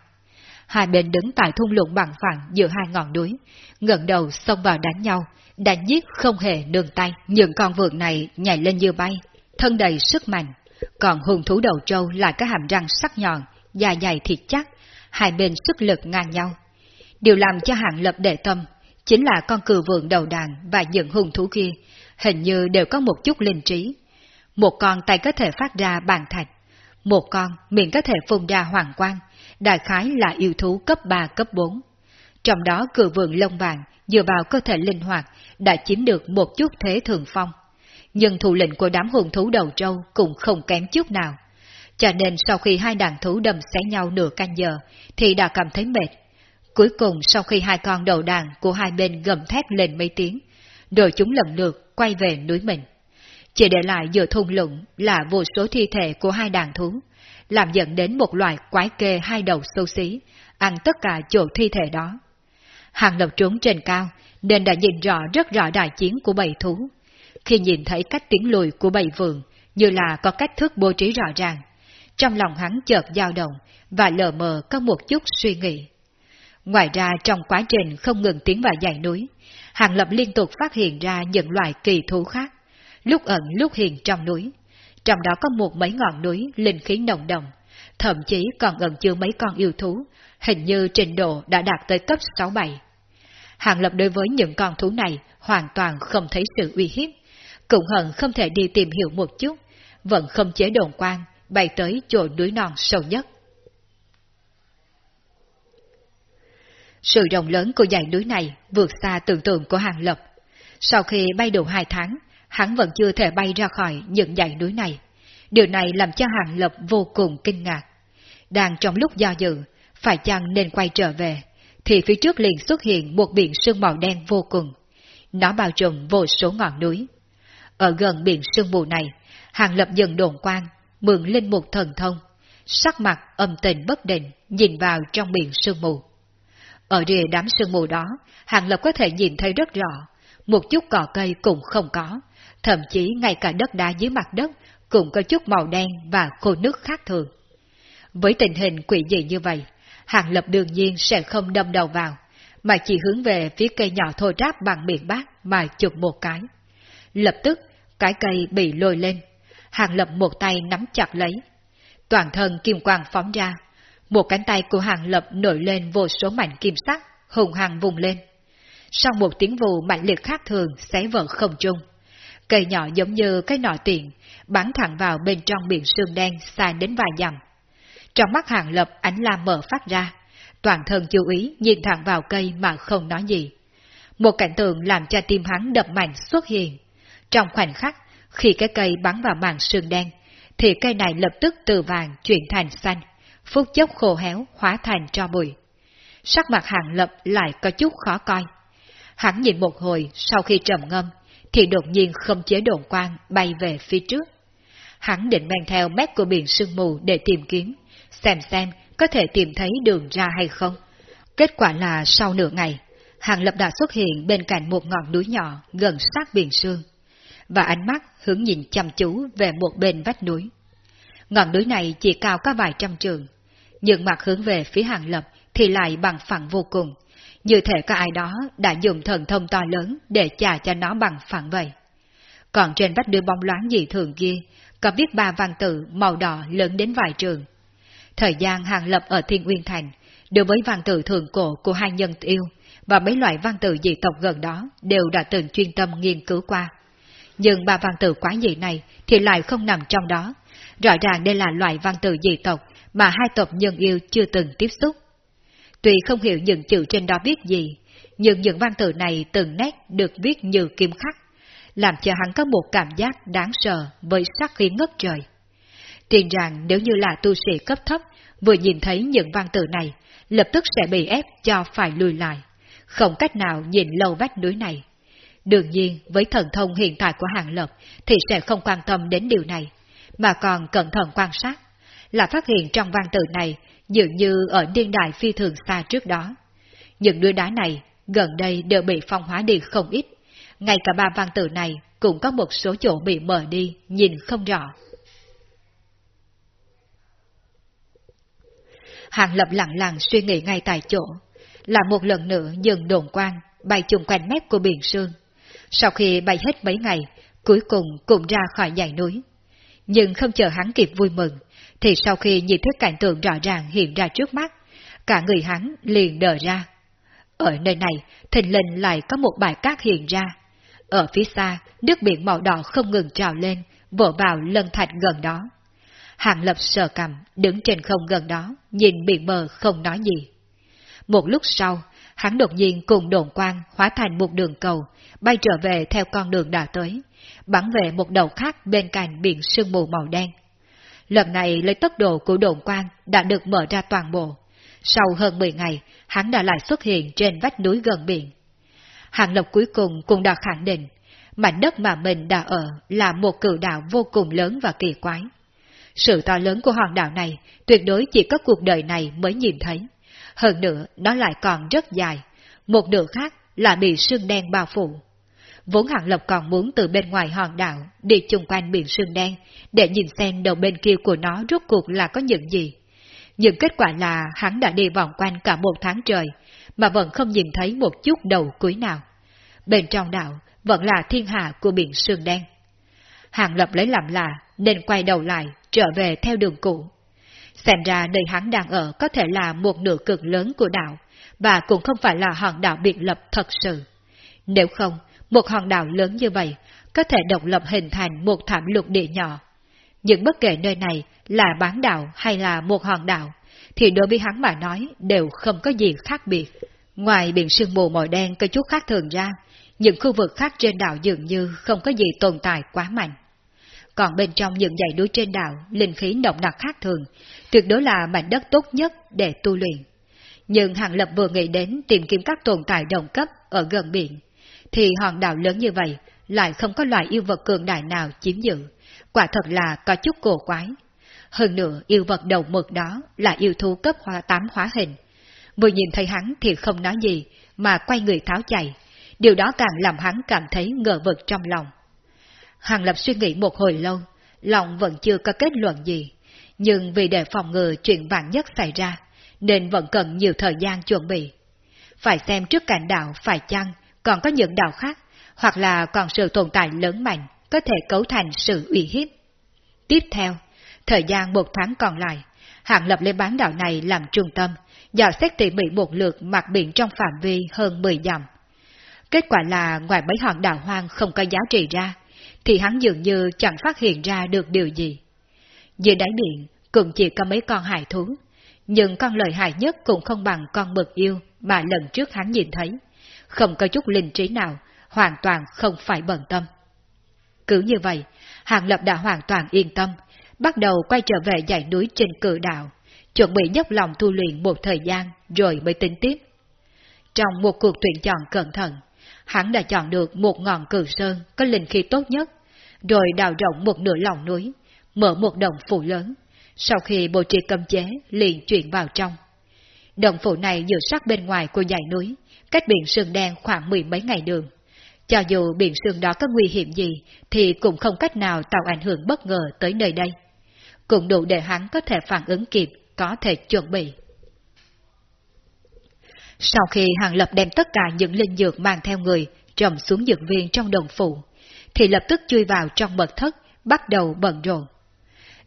Hai bên đứng tại thung lũng bằng phẳng giữa hai ngọn núi, ngẩng đầu xông vào đánh nhau, đánh giết không hề nương tay. Những con vượn này nhảy lên như bay, thân đầy sức mạnh, còn hùng thú đầu trâu là cái hàm răng sắc nhọn, dài dày thịt chắc, hai bên sức lực ngang nhau. Điều làm cho hạng lập đệ tâm chính là con cừu vượng đầu đàn và những hùng thú kia, hình như đều có một chút linh trí. Một con tay có thể phát ra bàn thạch, một con miệng có thể phun ra hoàng quang, đại khái là yêu thú cấp 3 cấp 4. Trong đó cử vượng lông vàng dựa vào cơ thể linh hoạt đã chiếm được một chút thế thường phong. Nhưng thủ lĩnh của đám hồn thú đầu trâu cũng không kém chút nào. Cho nên sau khi hai đàn thú đầm xé nhau nửa canh giờ, thì đã cảm thấy mệt. Cuối cùng sau khi hai con đầu đàn của hai bên gầm thét lên mấy tiếng, rồi chúng lần lượt quay về núi mình. Chỉ để lại giữa thung lũng là vô số thi thể của hai đàn thú, làm dẫn đến một loài quái kê hai đầu xấu xí, ăn tất cả chỗ thi thể đó. Hàng lập trốn trên cao, nên đã nhìn rõ rất rõ đại chiến của bầy thú. Khi nhìn thấy cách tiến lùi của bầy vườn, như là có cách thức bố trí rõ ràng, trong lòng hắn chợt dao động và lờ mờ có một chút suy nghĩ. Ngoài ra trong quá trình không ngừng tiến vào dãy núi, Hàng Lập liên tục phát hiện ra những loài kỳ thú khác, lúc ẩn lúc hiện trong núi. Trong đó có một mấy ngọn núi linh khí nồng đồng, thậm chí còn ẩn chứa mấy con yêu thú, hình như trình độ đã đạt tới cấp 6-7. Hàng Lập đối với những con thú này hoàn toàn không thấy sự uy hiếp, cũng hận không thể đi tìm hiểu một chút, vẫn không chế đồn quan, bay tới chỗ núi non sâu nhất. Sự rộng lớn của dãy núi này vượt xa tưởng tượng của Hàng Lập. Sau khi bay đủ hai tháng, hắn vẫn chưa thể bay ra khỏi những dãy núi này. Điều này làm cho Hàng Lập vô cùng kinh ngạc. Đang trong lúc do dự, phải chăng nên quay trở về, thì phía trước liền xuất hiện một biển sương màu đen vô cùng. Nó bao trùm vô số ngọn núi. Ở gần biển sương mù này, Hàng Lập dần đồn quan, mượn linh mục thần thông, sắc mặt âm tình bất định nhìn vào trong biển sương mù. Ở rìa đám sương mù đó, Hàng Lập có thể nhìn thấy rất rõ, một chút cỏ cây cũng không có, thậm chí ngay cả đất đá dưới mặt đất cũng có chút màu đen và khô nước khác thường. Với tình hình quỷ dị như vậy, Hàng Lập đương nhiên sẽ không đâm đầu vào, mà chỉ hướng về phía cây nhỏ thô ráp bằng miệng bát mà chụp một cái. Lập tức, cái cây bị lôi lên. Hàng Lập một tay nắm chặt lấy. Toàn thân kim quang phóng ra, một cánh tay của Hàng Lập nổi lên vô số mảnh kim sắc, hùng hằng vùng lên. Sau một tiếng vụ mạnh liệt khác thường xé vỡ không trung. Cây nhỏ giống như cái nọ tiện, bắn thẳng vào bên trong biển sương đen xa đến vài dặm. Trong mắt Hàng Lập ánh lam mở phát ra, toàn thân chú ý nhìn thẳng vào cây mà không nói gì. Một cảnh tượng làm cho tim hắn đập mạnh xuất hiện. Trong khoảnh khắc, khi cái cây bắn vào màn sương đen, thì cây này lập tức từ vàng chuyển thành xanh, phút chốc khô héo hóa thành cho bụi. Sắc mặt hàng lập lại có chút khó coi. Hắn nhìn một hồi sau khi trầm ngâm, thì đột nhiên không chế đồn quang bay về phía trước. Hắn định mang theo mét của biển sương mù để tìm kiếm, xem xem có thể tìm thấy đường ra hay không. Kết quả là sau nửa ngày, Hàng Lập đã xuất hiện bên cạnh một ngọn núi nhỏ gần sát biển sương, và ánh mắt hướng nhìn chăm chú về một bên vách núi. Ngọn núi này chỉ cao có vài trăm trường, nhưng mặt hướng về phía Hàng Lập thì lại bằng phẳng vô cùng, như thể có ai đó đã dùng thần thông to lớn để chà cho nó bằng phẳng vậy. Còn trên vách đưa bóng loáng dị thường kia, có viết ba văn tự màu đỏ lớn đến vài trường. Thời gian Hàng Lập ở Thiên Uyên Thành, đối với văn tự thường cổ của hai nhân yêu và mấy loại văn tự dị tộc gần đó đều đã từng chuyên tâm nghiên cứu qua. Nhưng ba văn tự quái dị này thì lại không nằm trong đó. Rõ ràng đây là loại văn tự dị tộc mà hai tộc nhân yêu chưa từng tiếp xúc. Tuy không hiểu những chữ trên đó viết gì, nhưng những văn tự này từng nét được viết như kim khắc, làm cho hắn có một cảm giác đáng sợ với sắc khí ngất trời. Tiền rằng nếu như là tu sĩ cấp thấp vừa nhìn thấy những văn tự này, lập tức sẽ bị ép cho phải lùi lại, không cách nào nhìn lâu vách núi này. Đương nhiên, với thần thông hiện tại của Hàng Lập thì sẽ không quan tâm đến điều này, mà còn cẩn thận quan sát, là phát hiện trong văn tự này dường như ở niên đại phi thường xa trước đó. Những đứa đá này gần đây đều bị phong hóa đi không ít, ngay cả ba văn tự này cũng có một số chỗ bị mở đi, nhìn không rõ. Hàng Lập lặng lặng suy nghĩ ngay tại chỗ, là một lần nữa dừng đồn quang bay chung quanh mép của biển sương. Sau khi bay hết mấy ngày, cuối cùng cũng ra khỏi dãy núi. Nhưng không chờ hắn kịp vui mừng, thì sau khi nhìn thấy cảnh tượng rõ ràng hiện ra trước mắt, cả người hắn liền đờ ra. Ở nơi này, thình lình lại có một bãi cát hiện ra. Ở phía xa, nước biển màu đỏ không ngừng trào lên, vỗ vào lân thạch gần đó. Hàng lập sờ cầm, đứng trên không gần đó, nhìn biển mờ không nói gì. Một lúc sau, hắn đột nhiên cùng đồn quang hóa thành một đường cầu, bay trở về theo con đường đã tới, bắn về một đầu khác bên cạnh biển sương mù màu đen. Lần này lấy tốc độ của đồn quang đã được mở ra toàn bộ. Sau hơn 10 ngày, hắn đã lại xuất hiện trên vách núi gần biển. Hàng Lộc cuối cùng cũng đã khẳng định, mảnh đất mà mình đã ở là một cự đạo vô cùng lớn và kỳ quái. Sự to lớn của hòn đảo này tuyệt đối chỉ có cuộc đời này mới nhìn thấy. Hơn nữa, nó lại còn rất dài. Một nửa khác là bị sương đen bao phủ. Vốn Hàng Lập còn muốn từ bên ngoài hòn đảo đi chung quanh biển sương đen để nhìn xem đầu bên kia của nó rốt cuộc là có những gì. Nhưng kết quả là hắn đã đi vòng quanh cả một tháng trời, mà vẫn không nhìn thấy một chút đầu cuối nào. Bên trong đảo vẫn là thiên hạ của biển sương đen. Hàng Lập lấy làm lạ nên quay đầu lại, trở về theo đường cũ. Xem ra nơi hắn đang ở có thể là một nửa cực lớn của đảo, và cũng không phải là hòn đảo biệt lập thật sự. Nếu không, một hòn đảo lớn như vậy có thể độc lập hình thành một thảm lục địa nhỏ. Nhưng bất kể nơi này là bán đảo hay là một hòn đảo, thì đối với hắn mà nói đều không có gì khác biệt. Ngoài biển sương mù màu đen có chút khác thường ra, những khu vực khác trên đảo dường như không có gì tồn tại quá mạnh. Còn bên trong những dãy núi trên đảo, linh khí động đặc khác thường, tuyệt đối là mảnh đất tốt nhất để tu luyện. Nhưng Hàng Lập vừa nghĩ đến tìm kiếm các tồn tại đồng cấp ở gần biển, thì hòn đảo lớn như vậy lại không có loài yêu vật cường đại nào chiếm giữ, quả thật là có chút cổ quái. Hơn nữa, yêu vật đầu mực đó là yêu thú cấp hóa tám hóa hình. Vừa nhìn thấy hắn thì không nói gì, mà quay người tháo chạy. Điều đó càng làm hắn cảm thấy ngờ vực trong lòng. Hàng Lập suy nghĩ một hồi lâu, lòng vẫn chưa có kết luận gì. Nhưng vì để phòng ngừa chuyện vạn nhất xảy ra, nên vẫn cần nhiều thời gian chuẩn bị. Phải xem trước cảnh đạo phải chăng còn có những đạo khác, hoặc là còn sự tồn tại lớn mạnh, có thể cấu thành sự uy hiếp. Tiếp theo, thời gian một tháng còn lại, Hạng Lập lấy bán đảo này làm trung tâm, dò xét tỉ mỉ một lượt mặt biển trong phạm vi hơn 10 dặm. Kết quả là ngoài mấy hòn đảo hoang không có giá trị ra, thì hắn dường như chẳng phát hiện ra được điều gì. Dưới đáy biển cũng chỉ có mấy con hải thú, nhưng con lợi hại nhất cũng không bằng con mực yêu mà lần trước hắn nhìn thấy. Không có chút linh trí nào, hoàn toàn không phải bận tâm. Cứ như vậy, Hàng Lập đã hoàn toàn yên tâm, bắt đầu quay trở về dãy núi trên cự đạo, chuẩn bị nhấp lòng tu luyện một thời gian rồi mới tính tiếp. Trong một cuộc tuyển chọn cẩn thận, hắn đã chọn được một ngọn cử sơn có linh khí tốt nhất, rồi đào rộng một nửa lòng núi, mở một đồng phủ lớn, sau khi bố trí cầm chế liền chuyển vào trong. Đồng phủ này dự sát bên ngoài của dãy núi, cách biển sương đen khoảng mười mấy ngày đường. Cho dù biển sương đó có nguy hiểm gì, thì cũng không cách nào tạo ảnh hưởng bất ngờ tới nơi đây. Cũng đủ để hắn có thể phản ứng kịp, có thể chuẩn bị. Sau khi Hàng Lập đem tất cả những linh dược mang theo người trầm xuống dược viên trong đồng phụ, thì lập tức chui vào trong mật thất, bắt đầu bận rộn.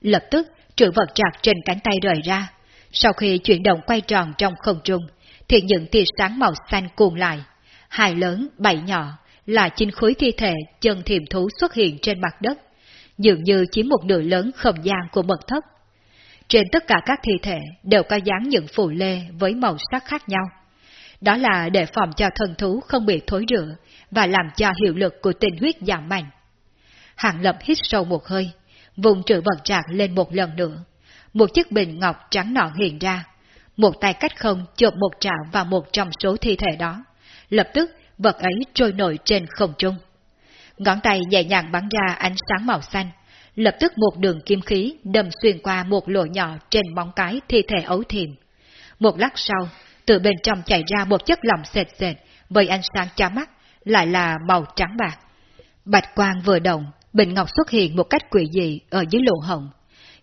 Lập tức, trữ vật chặt trên cánh tay rời ra, sau khi chuyển động quay tròn trong không trung, thì những tia sáng màu xanh cuồng lại, hai lớn, bảy nhỏ, là chín khối thi thể chân thiềm thú xuất hiện trên mặt đất, dường như chiếm một nửa lớn không gian của mật thất. Trên tất cả các thi thể đều có dáng những phù lê với màu sắc khác nhau. Đó là để phòng cho thần thú không bị thối rữa và làm cho hiệu lực của tinh huyết giảm mạnh. Hàng lập hít sâu một hơi, vùng trữ vật trạc lên một lần nữa. Một chiếc bình ngọc trắng nọ hiện ra, một tay cách không chộp một trạo vào một trong số thi thể đó. Lập tức, vật ấy trôi nổi trên không trung. Ngón tay nhẹ nhàng bắn ra ánh sáng màu xanh, lập tức một đường kim khí đâm xuyên qua một lỗ nhỏ trên móng cái thi thể ấu thiềm. Một lát sau, từ bên trong chảy ra một chất lỏng sệt sệt với ánh sáng chá mắt, lại là màu trắng bạc. Bạch quang vừa động, bình ngọc xuất hiện một cách quỷ dị ở dưới lỗ hồng.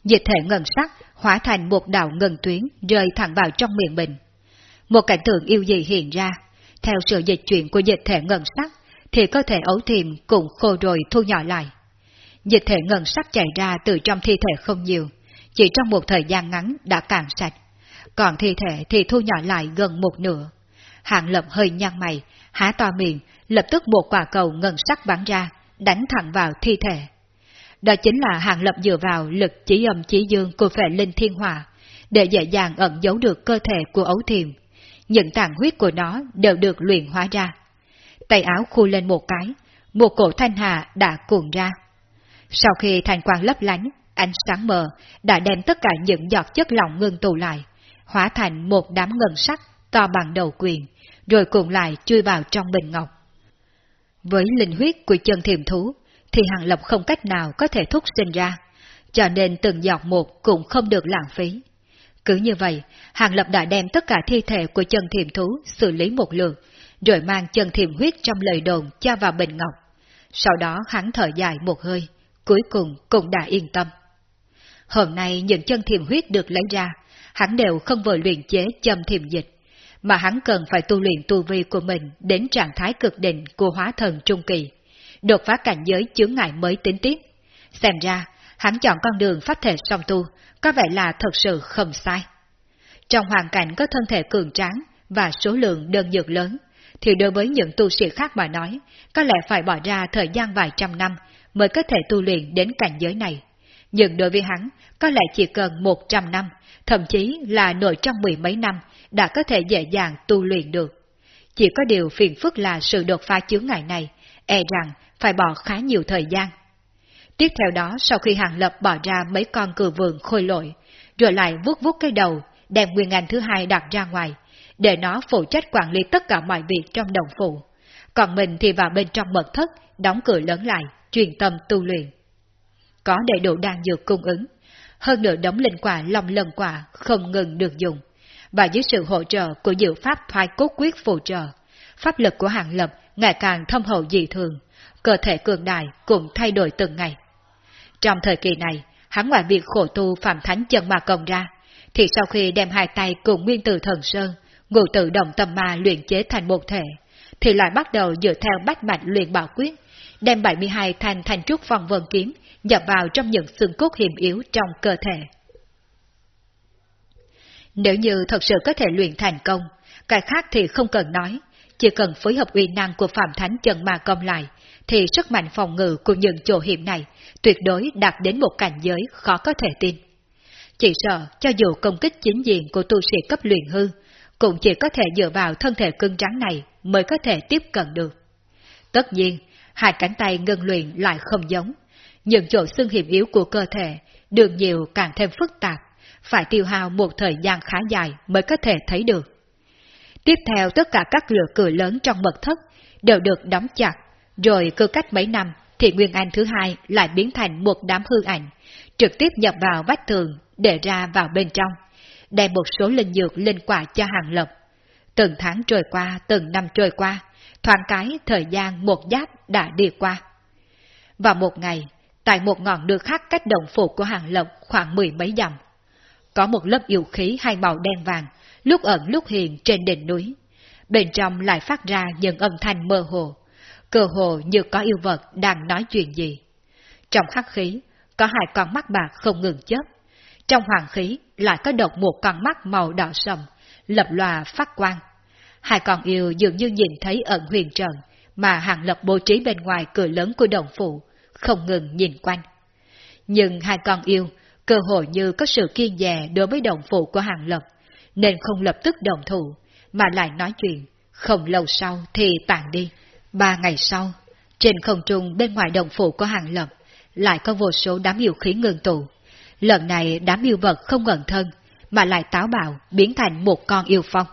Dịch thể ngân sắc hóa thành một đạo ngân tuyến rơi thẳng vào trong miệng bình. Một cảnh tượng yêu dị hiện ra, theo sự dịch chuyển của dịch thể ngân sắc, thì cơ thể ấu thiềm cũng khô rồi thu nhỏ lại. Dịch thể ngân sắc chảy ra từ trong thi thể không nhiều, chỉ trong một thời gian ngắn đã cạn sạch, còn thi thể thì thu nhỏ lại gần một nửa. Hạng lập hơi nhăn mày, há to miệng, lập tức một quả cầu ngân sắc bắn ra, đánh thẳng vào thi thể. Đó chính là hàng lập dựa vào lực chỉ âm chỉ dương của phệ linh thiên hòa, để dễ dàng ẩn giấu được cơ thể của ấu thiềm. Những tàn huyết của nó đều được luyện hóa ra. Tay áo khu lên một cái, một cổ thanh hà đã cuồn ra. Sau khi thành quang lấp lánh, ánh sáng mờ đã đem tất cả những giọt chất lỏng ngưng tụ lại, hóa thành một đám ngân sắc to bằng đầu quyền, rồi cuộn lại chui vào trong bình ngọc. Với linh huyết của chân thiềm thú, thì Hàng Lập không cách nào có thể thúc sinh ra, cho nên từng giọt một cũng không được lãng phí. Cứ như vậy, Hàng Lập đã đem tất cả thi thể của chân thiềm thú xử lý một lượt, rồi mang chân thiềm huyết trong lời đồn cho vào bình ngọc. Sau đó hắn thở dài một hơi, cuối cùng cũng đã yên tâm. Hôm nay những chân thiềm huyết được lấy ra, hắn đều không vội luyện chế châm thiềm dịch, mà hắn cần phải tu luyện tu vi của mình đến trạng thái cực định của hóa thần trung kỳ, đột phá cảnh giới chướng ngại mới tính tiếp. Xem ra, hắn chọn con đường phát thể song tu, có vẻ là thật sự không sai. Trong hoàn cảnh có thân thể cường tráng và số lượng đơn dược lớn, thì đối với những tu sĩ khác mà nói, có lẽ phải bỏ ra thời gian vài trăm năm mới có thể tu luyện đến cảnh giới này. Nhưng đối với hắn, có lẽ chỉ cần một trăm năm, thậm chí là nội trong mười mấy năm, đã có thể dễ dàng tu luyện được. Chỉ có điều phiền phức là sự đột phá chướng ngại này, e rằng phải bỏ khá nhiều thời gian. Tiếp theo đó, sau khi Hàng Lập bỏ ra mấy con cừu vườn khôi lội, rồi lại vuốt vuốt cái đầu, đem nguyên anh thứ hai đặt ra ngoài, để nó phụ trách quản lý tất cả mọi việc trong đồng phụ. Còn mình thì vào bên trong mật thất, đóng cửa lớn lại, truyền tâm tu luyện. Có đầy đủ đan dược cung ứng, hơn nữa đóng linh quả lòng lần quả không ngừng được dùng, và dưới sự hỗ trợ của diệu pháp thoái cốt quyết phù trợ, pháp lực của Hàng Lập ngày càng thâm hậu dị thường, cơ thể cường đại cũng thay đổi từng ngày. Trong thời kỳ này, hắn ngoài việc khổ tu phạm thánh chân ma công ra, thì sau khi đem hai tay cùng nguyên tử thần sơn, ngụ tự động tâm ma luyện chế thành một thể, thì lại bắt đầu dựa theo bách mạch luyện bảo quyết, đem 72 thanh thành trúc phong vân kiếm nhập vào trong những xương cốt hiểm yếu trong cơ thể. Nếu như thật sự có thể luyện thành công, cái khác thì không cần nói, chỉ cần phối hợp uy năng của Phạm Thánh trần ma công lại, thì sức mạnh phòng ngự của những chỗ hiểm này tuyệt đối đạt đến một cảnh giới khó có thể tin. Chỉ sợ cho dù công kích chính diện của tu sĩ cấp luyện hư, cũng chỉ có thể dựa vào thân thể cưng trắng này mới có thể tiếp cận được. Tất nhiên, hai cánh tay ngân luyện lại không giống. Những chỗ xương hiểm yếu của cơ thể đường nhiều càng thêm phức tạp, phải tiêu hao một thời gian khá dài mới có thể thấy được. Tiếp theo tất cả các lửa cửa lớn trong mật thất đều được đóng chặt, rồi cứ cách mấy năm thì Nguyên Anh thứ hai lại biến thành một đám hư ảnh, trực tiếp nhập vào vách tường để ra vào bên trong, đem một số linh dược linh quả cho hàng lập. Từng tháng trôi qua, từng năm trôi qua, thoáng cái thời gian một giáp đã đi qua. Vào một ngày, tại một ngọn đường khác cách đồng phủ của hàng lập khoảng mười mấy dặm, có một lớp yêu khí hai màu đen vàng, lúc ẩn lúc hiện trên đỉnh núi. Bên trong lại phát ra những âm thanh mơ hồ, cơ hồ như có yêu vật đang nói chuyện gì. Trong khắc khí, có hai con mắt bạc không ngừng chớp. Trong hoàng khí lại có độc một con mắt màu đỏ sầm, lập lòa phát quang. Hai con yêu dường như nhìn thấy ẩn huyền trần, mà hàng lập bố trí bên ngoài cửa lớn của đồng phụ, không ngừng nhìn quanh. Nhưng hai con yêu, cơ hội như có sự kiên dè đối với đồng phụ của hàng lập, nên không lập tức đồng thủ, mà lại nói chuyện, không lâu sau thì tàn đi. Ba ngày sau, trên không trung bên ngoài đồng phủ của hàng lập, lại có vô số đám yêu khí ngưng tụ. Lần này đám yêu vật không ngẩn thân, mà lại táo bạo biến thành một con yêu phong.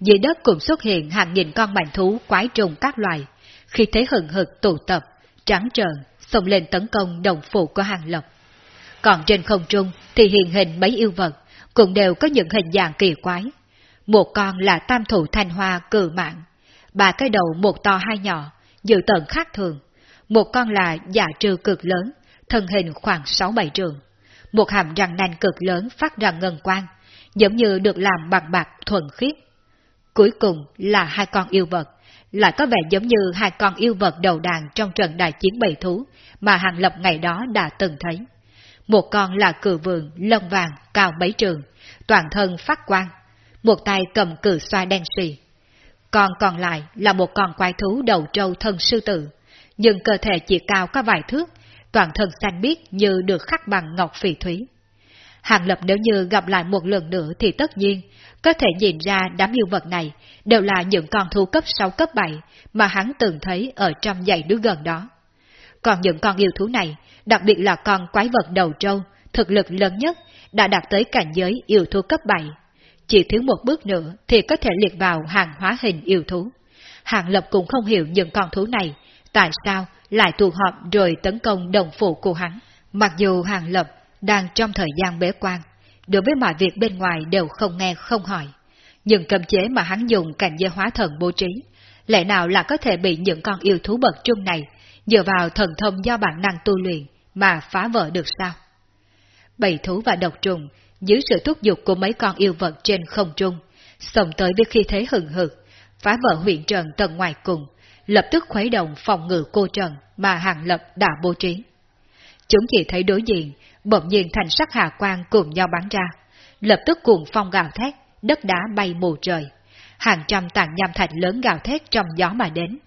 Dưới đất cũng xuất hiện hàng nghìn con mạnh thú quái trùng các loài, khi thấy hừng hực tụ tập, trắng trợn, xông lên tấn công đồng phủ của hàng lập. Còn trên không trung thì hiện hình mấy yêu vật, cũng đều có những hình dạng kỳ quái. Một con là tam thủ thanh hoa cử mạng, ba cái đầu một to hai nhỏ, dự tận khác thường. Một con là giả trừ cực lớn, thân hình khoảng 6-7 trường. Một hàm răng nanh cực lớn phát ra ngân quang, giống như được làm bằng bạc thuần khiết. Cuối cùng là hai con yêu vật, lại có vẻ giống như hai con yêu vật đầu đàn trong trận đại chiến bầy thú mà Hàng Lập ngày đó đã từng thấy. Một con là cử vườn, lông vàng, cao mấy trường, toàn thân phát quang, một tay cầm cử xoa đen xì. Còn còn lại là một con quái thú đầu trâu thân sư tử, nhưng cơ thể chỉ cao có vài thước, toàn thân xanh biếc như được khắc bằng ngọc phỉ thúy. Hàng Lập nếu như gặp lại một lần nữa thì tất nhiên, có thể nhìn ra đám yêu vật này đều là những con thú cấp 6 cấp 7 mà hắn từng thấy ở trong dãy núi gần đó. Còn những con yêu thú này, đặc biệt là con quái vật đầu trâu, thực lực lớn nhất, đã đạt tới cảnh giới yêu thú cấp 7. Chỉ thiếu một bước nữa thì có thể liệt vào hàng hóa hình yêu thú. Hàng Lập cũng không hiểu những con thú này, tại sao lại tụ họp rồi tấn công đồng phụ của hắn. Mặc dù Hàng Lập đang trong thời gian bế quan, đối với mọi việc bên ngoài đều không nghe không hỏi. Nhưng cầm chế mà hắn dùng cảnh giới hóa thần bố trí, lẽ nào là có thể bị những con yêu thú bậc trung này dựa vào thần thông do bản năng tu luyện mà phá vỡ được sao? Bầy thú và độc trùng, dưới sự thúc giục của mấy con yêu vật trên không trung, sống tới với khi thế hừng hực, phá vỡ huyện trần tầng ngoài cùng, lập tức khuấy động phòng ngự cô trần mà hàng lập đã bố trí. Chúng chỉ thấy đối diện, bỗng nhiên thành sắc hà quang cùng nhau bắn ra, lập tức cuồng phong gào thét, đất đá bay mù trời. Hàng trăm tàn nham thạch lớn gào thét trong gió mà đến.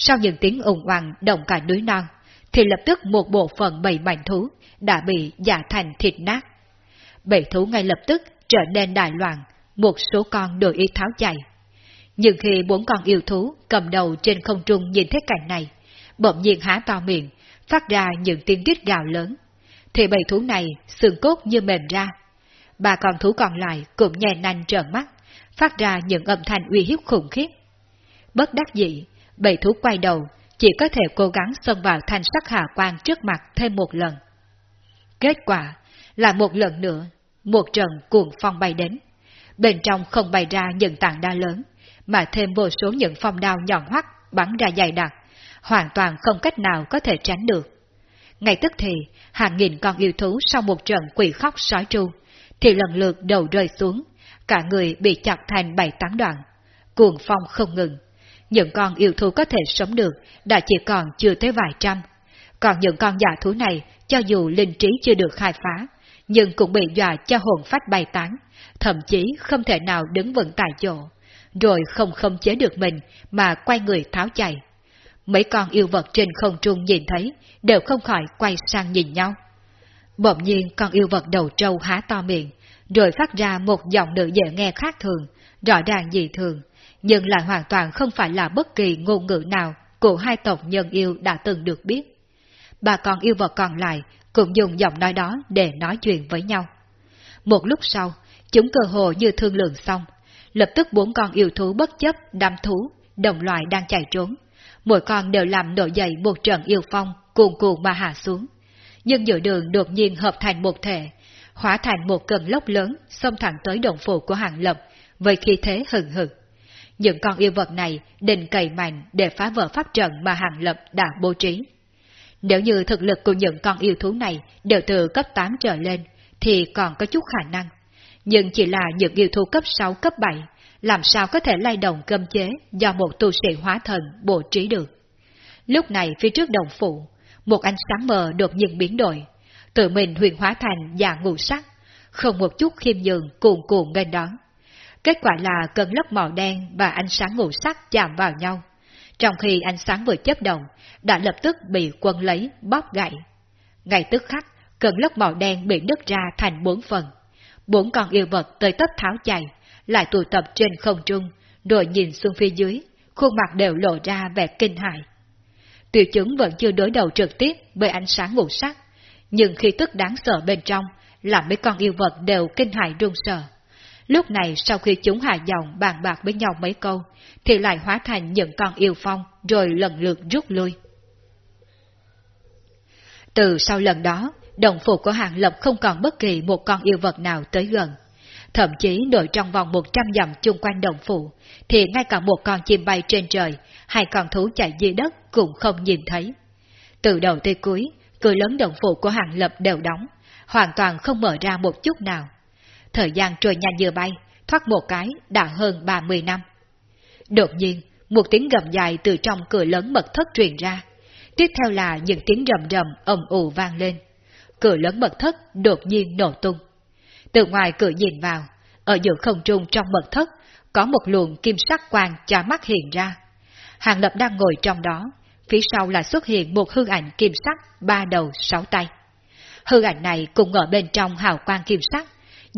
Sau những tiếng ủng oằn động cả núi non, thì lập tức một bộ phận bầy mảnh thú đã bị giả thành thịt nát. Bầy thú ngay lập tức trở nên đại loạn, một số con đổi ý tháo chạy. Nhưng khi bốn con yêu thú cầm đầu trên không trung nhìn thấy cảnh này, bỗng nhiên há to miệng, phát ra những tiếng rít gào lớn, thì bầy thú này xương cốt như mềm ra. Ba con thú còn lại cũng nhè nanh trợn mắt, phát ra những âm thanh uy hiếp khủng khiếp. Bất đắc dĩ, bầy thú quay đầu, chỉ có thể cố gắng xông vào thanh sắc hạ quang trước mặt thêm một lần. Kết quả là một lần nữa, một trận cuồng phong bay đến. Bên trong không bày ra những tảng đa lớn, mà thêm vô số những phong đao nhọn hoắt bắn ra dày đặc, hoàn toàn không cách nào có thể tránh được. Ngay tức thì, hàng nghìn con yêu thú sau một trận quỷ khóc sói tru, thì lần lượt đầu rơi xuống, cả người bị chặt thành bảy tám đoạn. Cuồng phong không ngừng, những con yêu thú có thể sống được đã chỉ còn chưa tới vài trăm. Còn những con giả thú này, cho dù linh trí chưa được khai phá, nhưng cũng bị dọa cho hồn phách bay tán, thậm chí không thể nào đứng vững tại chỗ, rồi không khống chế được mình mà quay người tháo chạy. Mấy con yêu vật trên không trung nhìn thấy, đều không khỏi quay sang nhìn nhau. Bỗng nhiên con yêu vật đầu trâu há to miệng, rồi phát ra một giọng nữ dễ nghe khác thường, rõ ràng dị thường, nhưng lại hoàn toàn không phải là bất kỳ ngôn ngữ nào của hai tộc nhân yêu đã từng được biết. bà con yêu vật còn lại cũng dùng giọng nói đó để nói chuyện với nhau. Một lúc sau, chúng cơ hồ như thương lượng xong, lập tức bốn con yêu thú bất chấp đam thú, đồng loại đang chạy trốn. Mỗi con đều làm nổi dậy một trận yêu phong, cuồn cuộn mà hạ xuống. Nhưng giữa đường đột nhiên hợp thành một thể, hóa thành một cơn lốc lớn xông thẳng tới động phủ của hàng lập, với khí thế hừng hực. Những con yêu vật này định cày mạnh để phá vỡ pháp trận mà hàng lập đã bố trí. Nếu như thực lực của những con yêu thú này đều từ cấp 8 trở lên, thì còn có chút khả năng. Nhưng chỉ là những yêu thú cấp 6, cấp 7, làm sao có thể lay động cơm chế do một tu sĩ hóa thần bố trí được. Lúc này phía trước đồng phụ, một ánh sáng mờ đột nhiên biến đổi, tự mình huyền hóa thành dạng ngũ sắc, không một chút khiêm nhường cuồn cuộn bên đón. Kết quả là cơn lốc màu đen và ánh sáng ngũ sắc chạm vào nhau, trong khi ánh sáng vừa chấp động, đã lập tức bị quân lấy, bóp gãy. Ngay tức khắc, cơn lốc màu đen bị đứt ra thành bốn phần. Bốn con yêu vật tới tấp tháo chạy, lại tụ tập trên không trung, rồi nhìn xuống phía dưới, khuôn mặt đều lộ ra vẻ kinh hại. Tiểu chứng vẫn chưa đối đầu trực tiếp với ánh sáng ngũ sắc, nhưng khi tức đáng sợ bên trong, làm mấy con yêu vật đều kinh hại run sợ. Lúc này sau khi chúng hạ giọng bàn bạc với nhau mấy câu, thì lại hóa thành những con yêu phong rồi lần lượt rút lui. Từ sau lần đó, đồng phục của Hàng Lập không còn bất kỳ một con yêu vật nào tới gần. Thậm chí nội trong vòng 100 dặm chung quanh đồng phụ, thì ngay cả một con chim bay trên trời, hay con thú chạy dưới đất cũng không nhìn thấy. Từ đầu tới cuối, cửa lớn đồng phụ của Hàng Lập đều đóng, hoàn toàn không mở ra một chút nào. Thời gian trôi nhanh như bay, thoát một cái đã hơn 30 năm. Đột nhiên, một tiếng gầm dài từ trong cửa lớn mật thất truyền ra. Tiếp theo là những tiếng rầm rầm ầm ù vang lên. Cửa lớn mật thất đột nhiên nổ tung. Từ ngoài cửa nhìn vào, ở giữa không trung trong mật thất, có một luồng kim sắc quang chá mắt hiện ra. Hàng Lập đang ngồi trong đó, phía sau là xuất hiện một hư ảnh kim sắc ba đầu sáu tay. Hư ảnh này cùng ở bên trong hào quang kim sắc,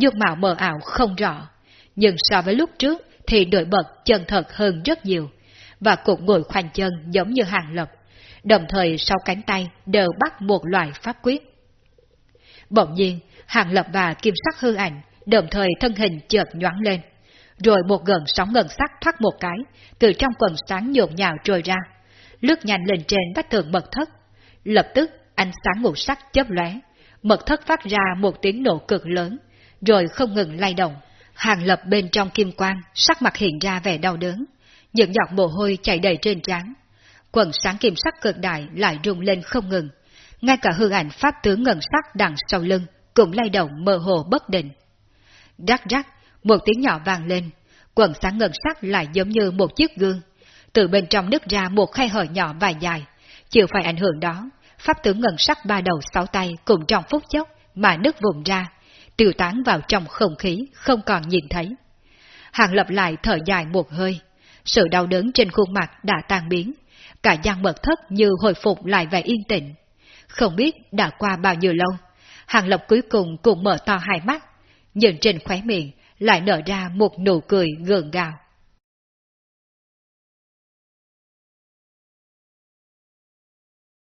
dung mạo mờ ảo không rõ, nhưng so với lúc trước thì nổi bật chân thật hơn rất nhiều, và cũng ngồi khoanh chân giống như hàng lập, đồng thời sau cánh tay đều bắt một loại pháp quyết. Bỗng nhiên, hàng lập và kim sắc hư ảnh đồng thời thân hình chợt nhoáng lên, rồi một gần sóng ngân sắc thoát một cái, từ trong quần sáng nhộn nhào trôi ra, lướt nhanh lên trên vách tường mật thất. Lập tức, ánh sáng ngũ sắc chớp lóe, mật thất phát ra một tiếng nổ cực lớn, rồi không ngừng lay động. Hàng lập bên trong kim quang, sắc mặt hiện ra vẻ đau đớn, những giọt mồ hôi chảy đầy trên trán. Quần sáng kim sắc cực đại lại rung lên không ngừng, ngay cả hư ảnh pháp tướng ngân sắc đằng sau lưng cũng lay động mơ hồ bất định. Rắc rắc, một tiếng nhỏ vang lên, quần sáng ngân sắc lại giống như một chiếc gương, từ bên trong nứt ra một khe hở nhỏ và dài, chịu phải ảnh hưởng đó, pháp tướng ngân sắc ba đầu sáu tay cùng trong phút chốc mà nứt vùng ra, tiêu tán vào trong không khí, không còn nhìn thấy. Hàng lập lại thở dài một hơi, sự đau đớn trên khuôn mặt đã tan biến, cả gian mật thất như hồi phục lại vẻ yên tĩnh. Không biết đã qua bao nhiêu lâu, hàng lập cuối cùng cũng mở to hai mắt, nhìn trên khóe miệng lại nở ra một nụ cười gượng gạo.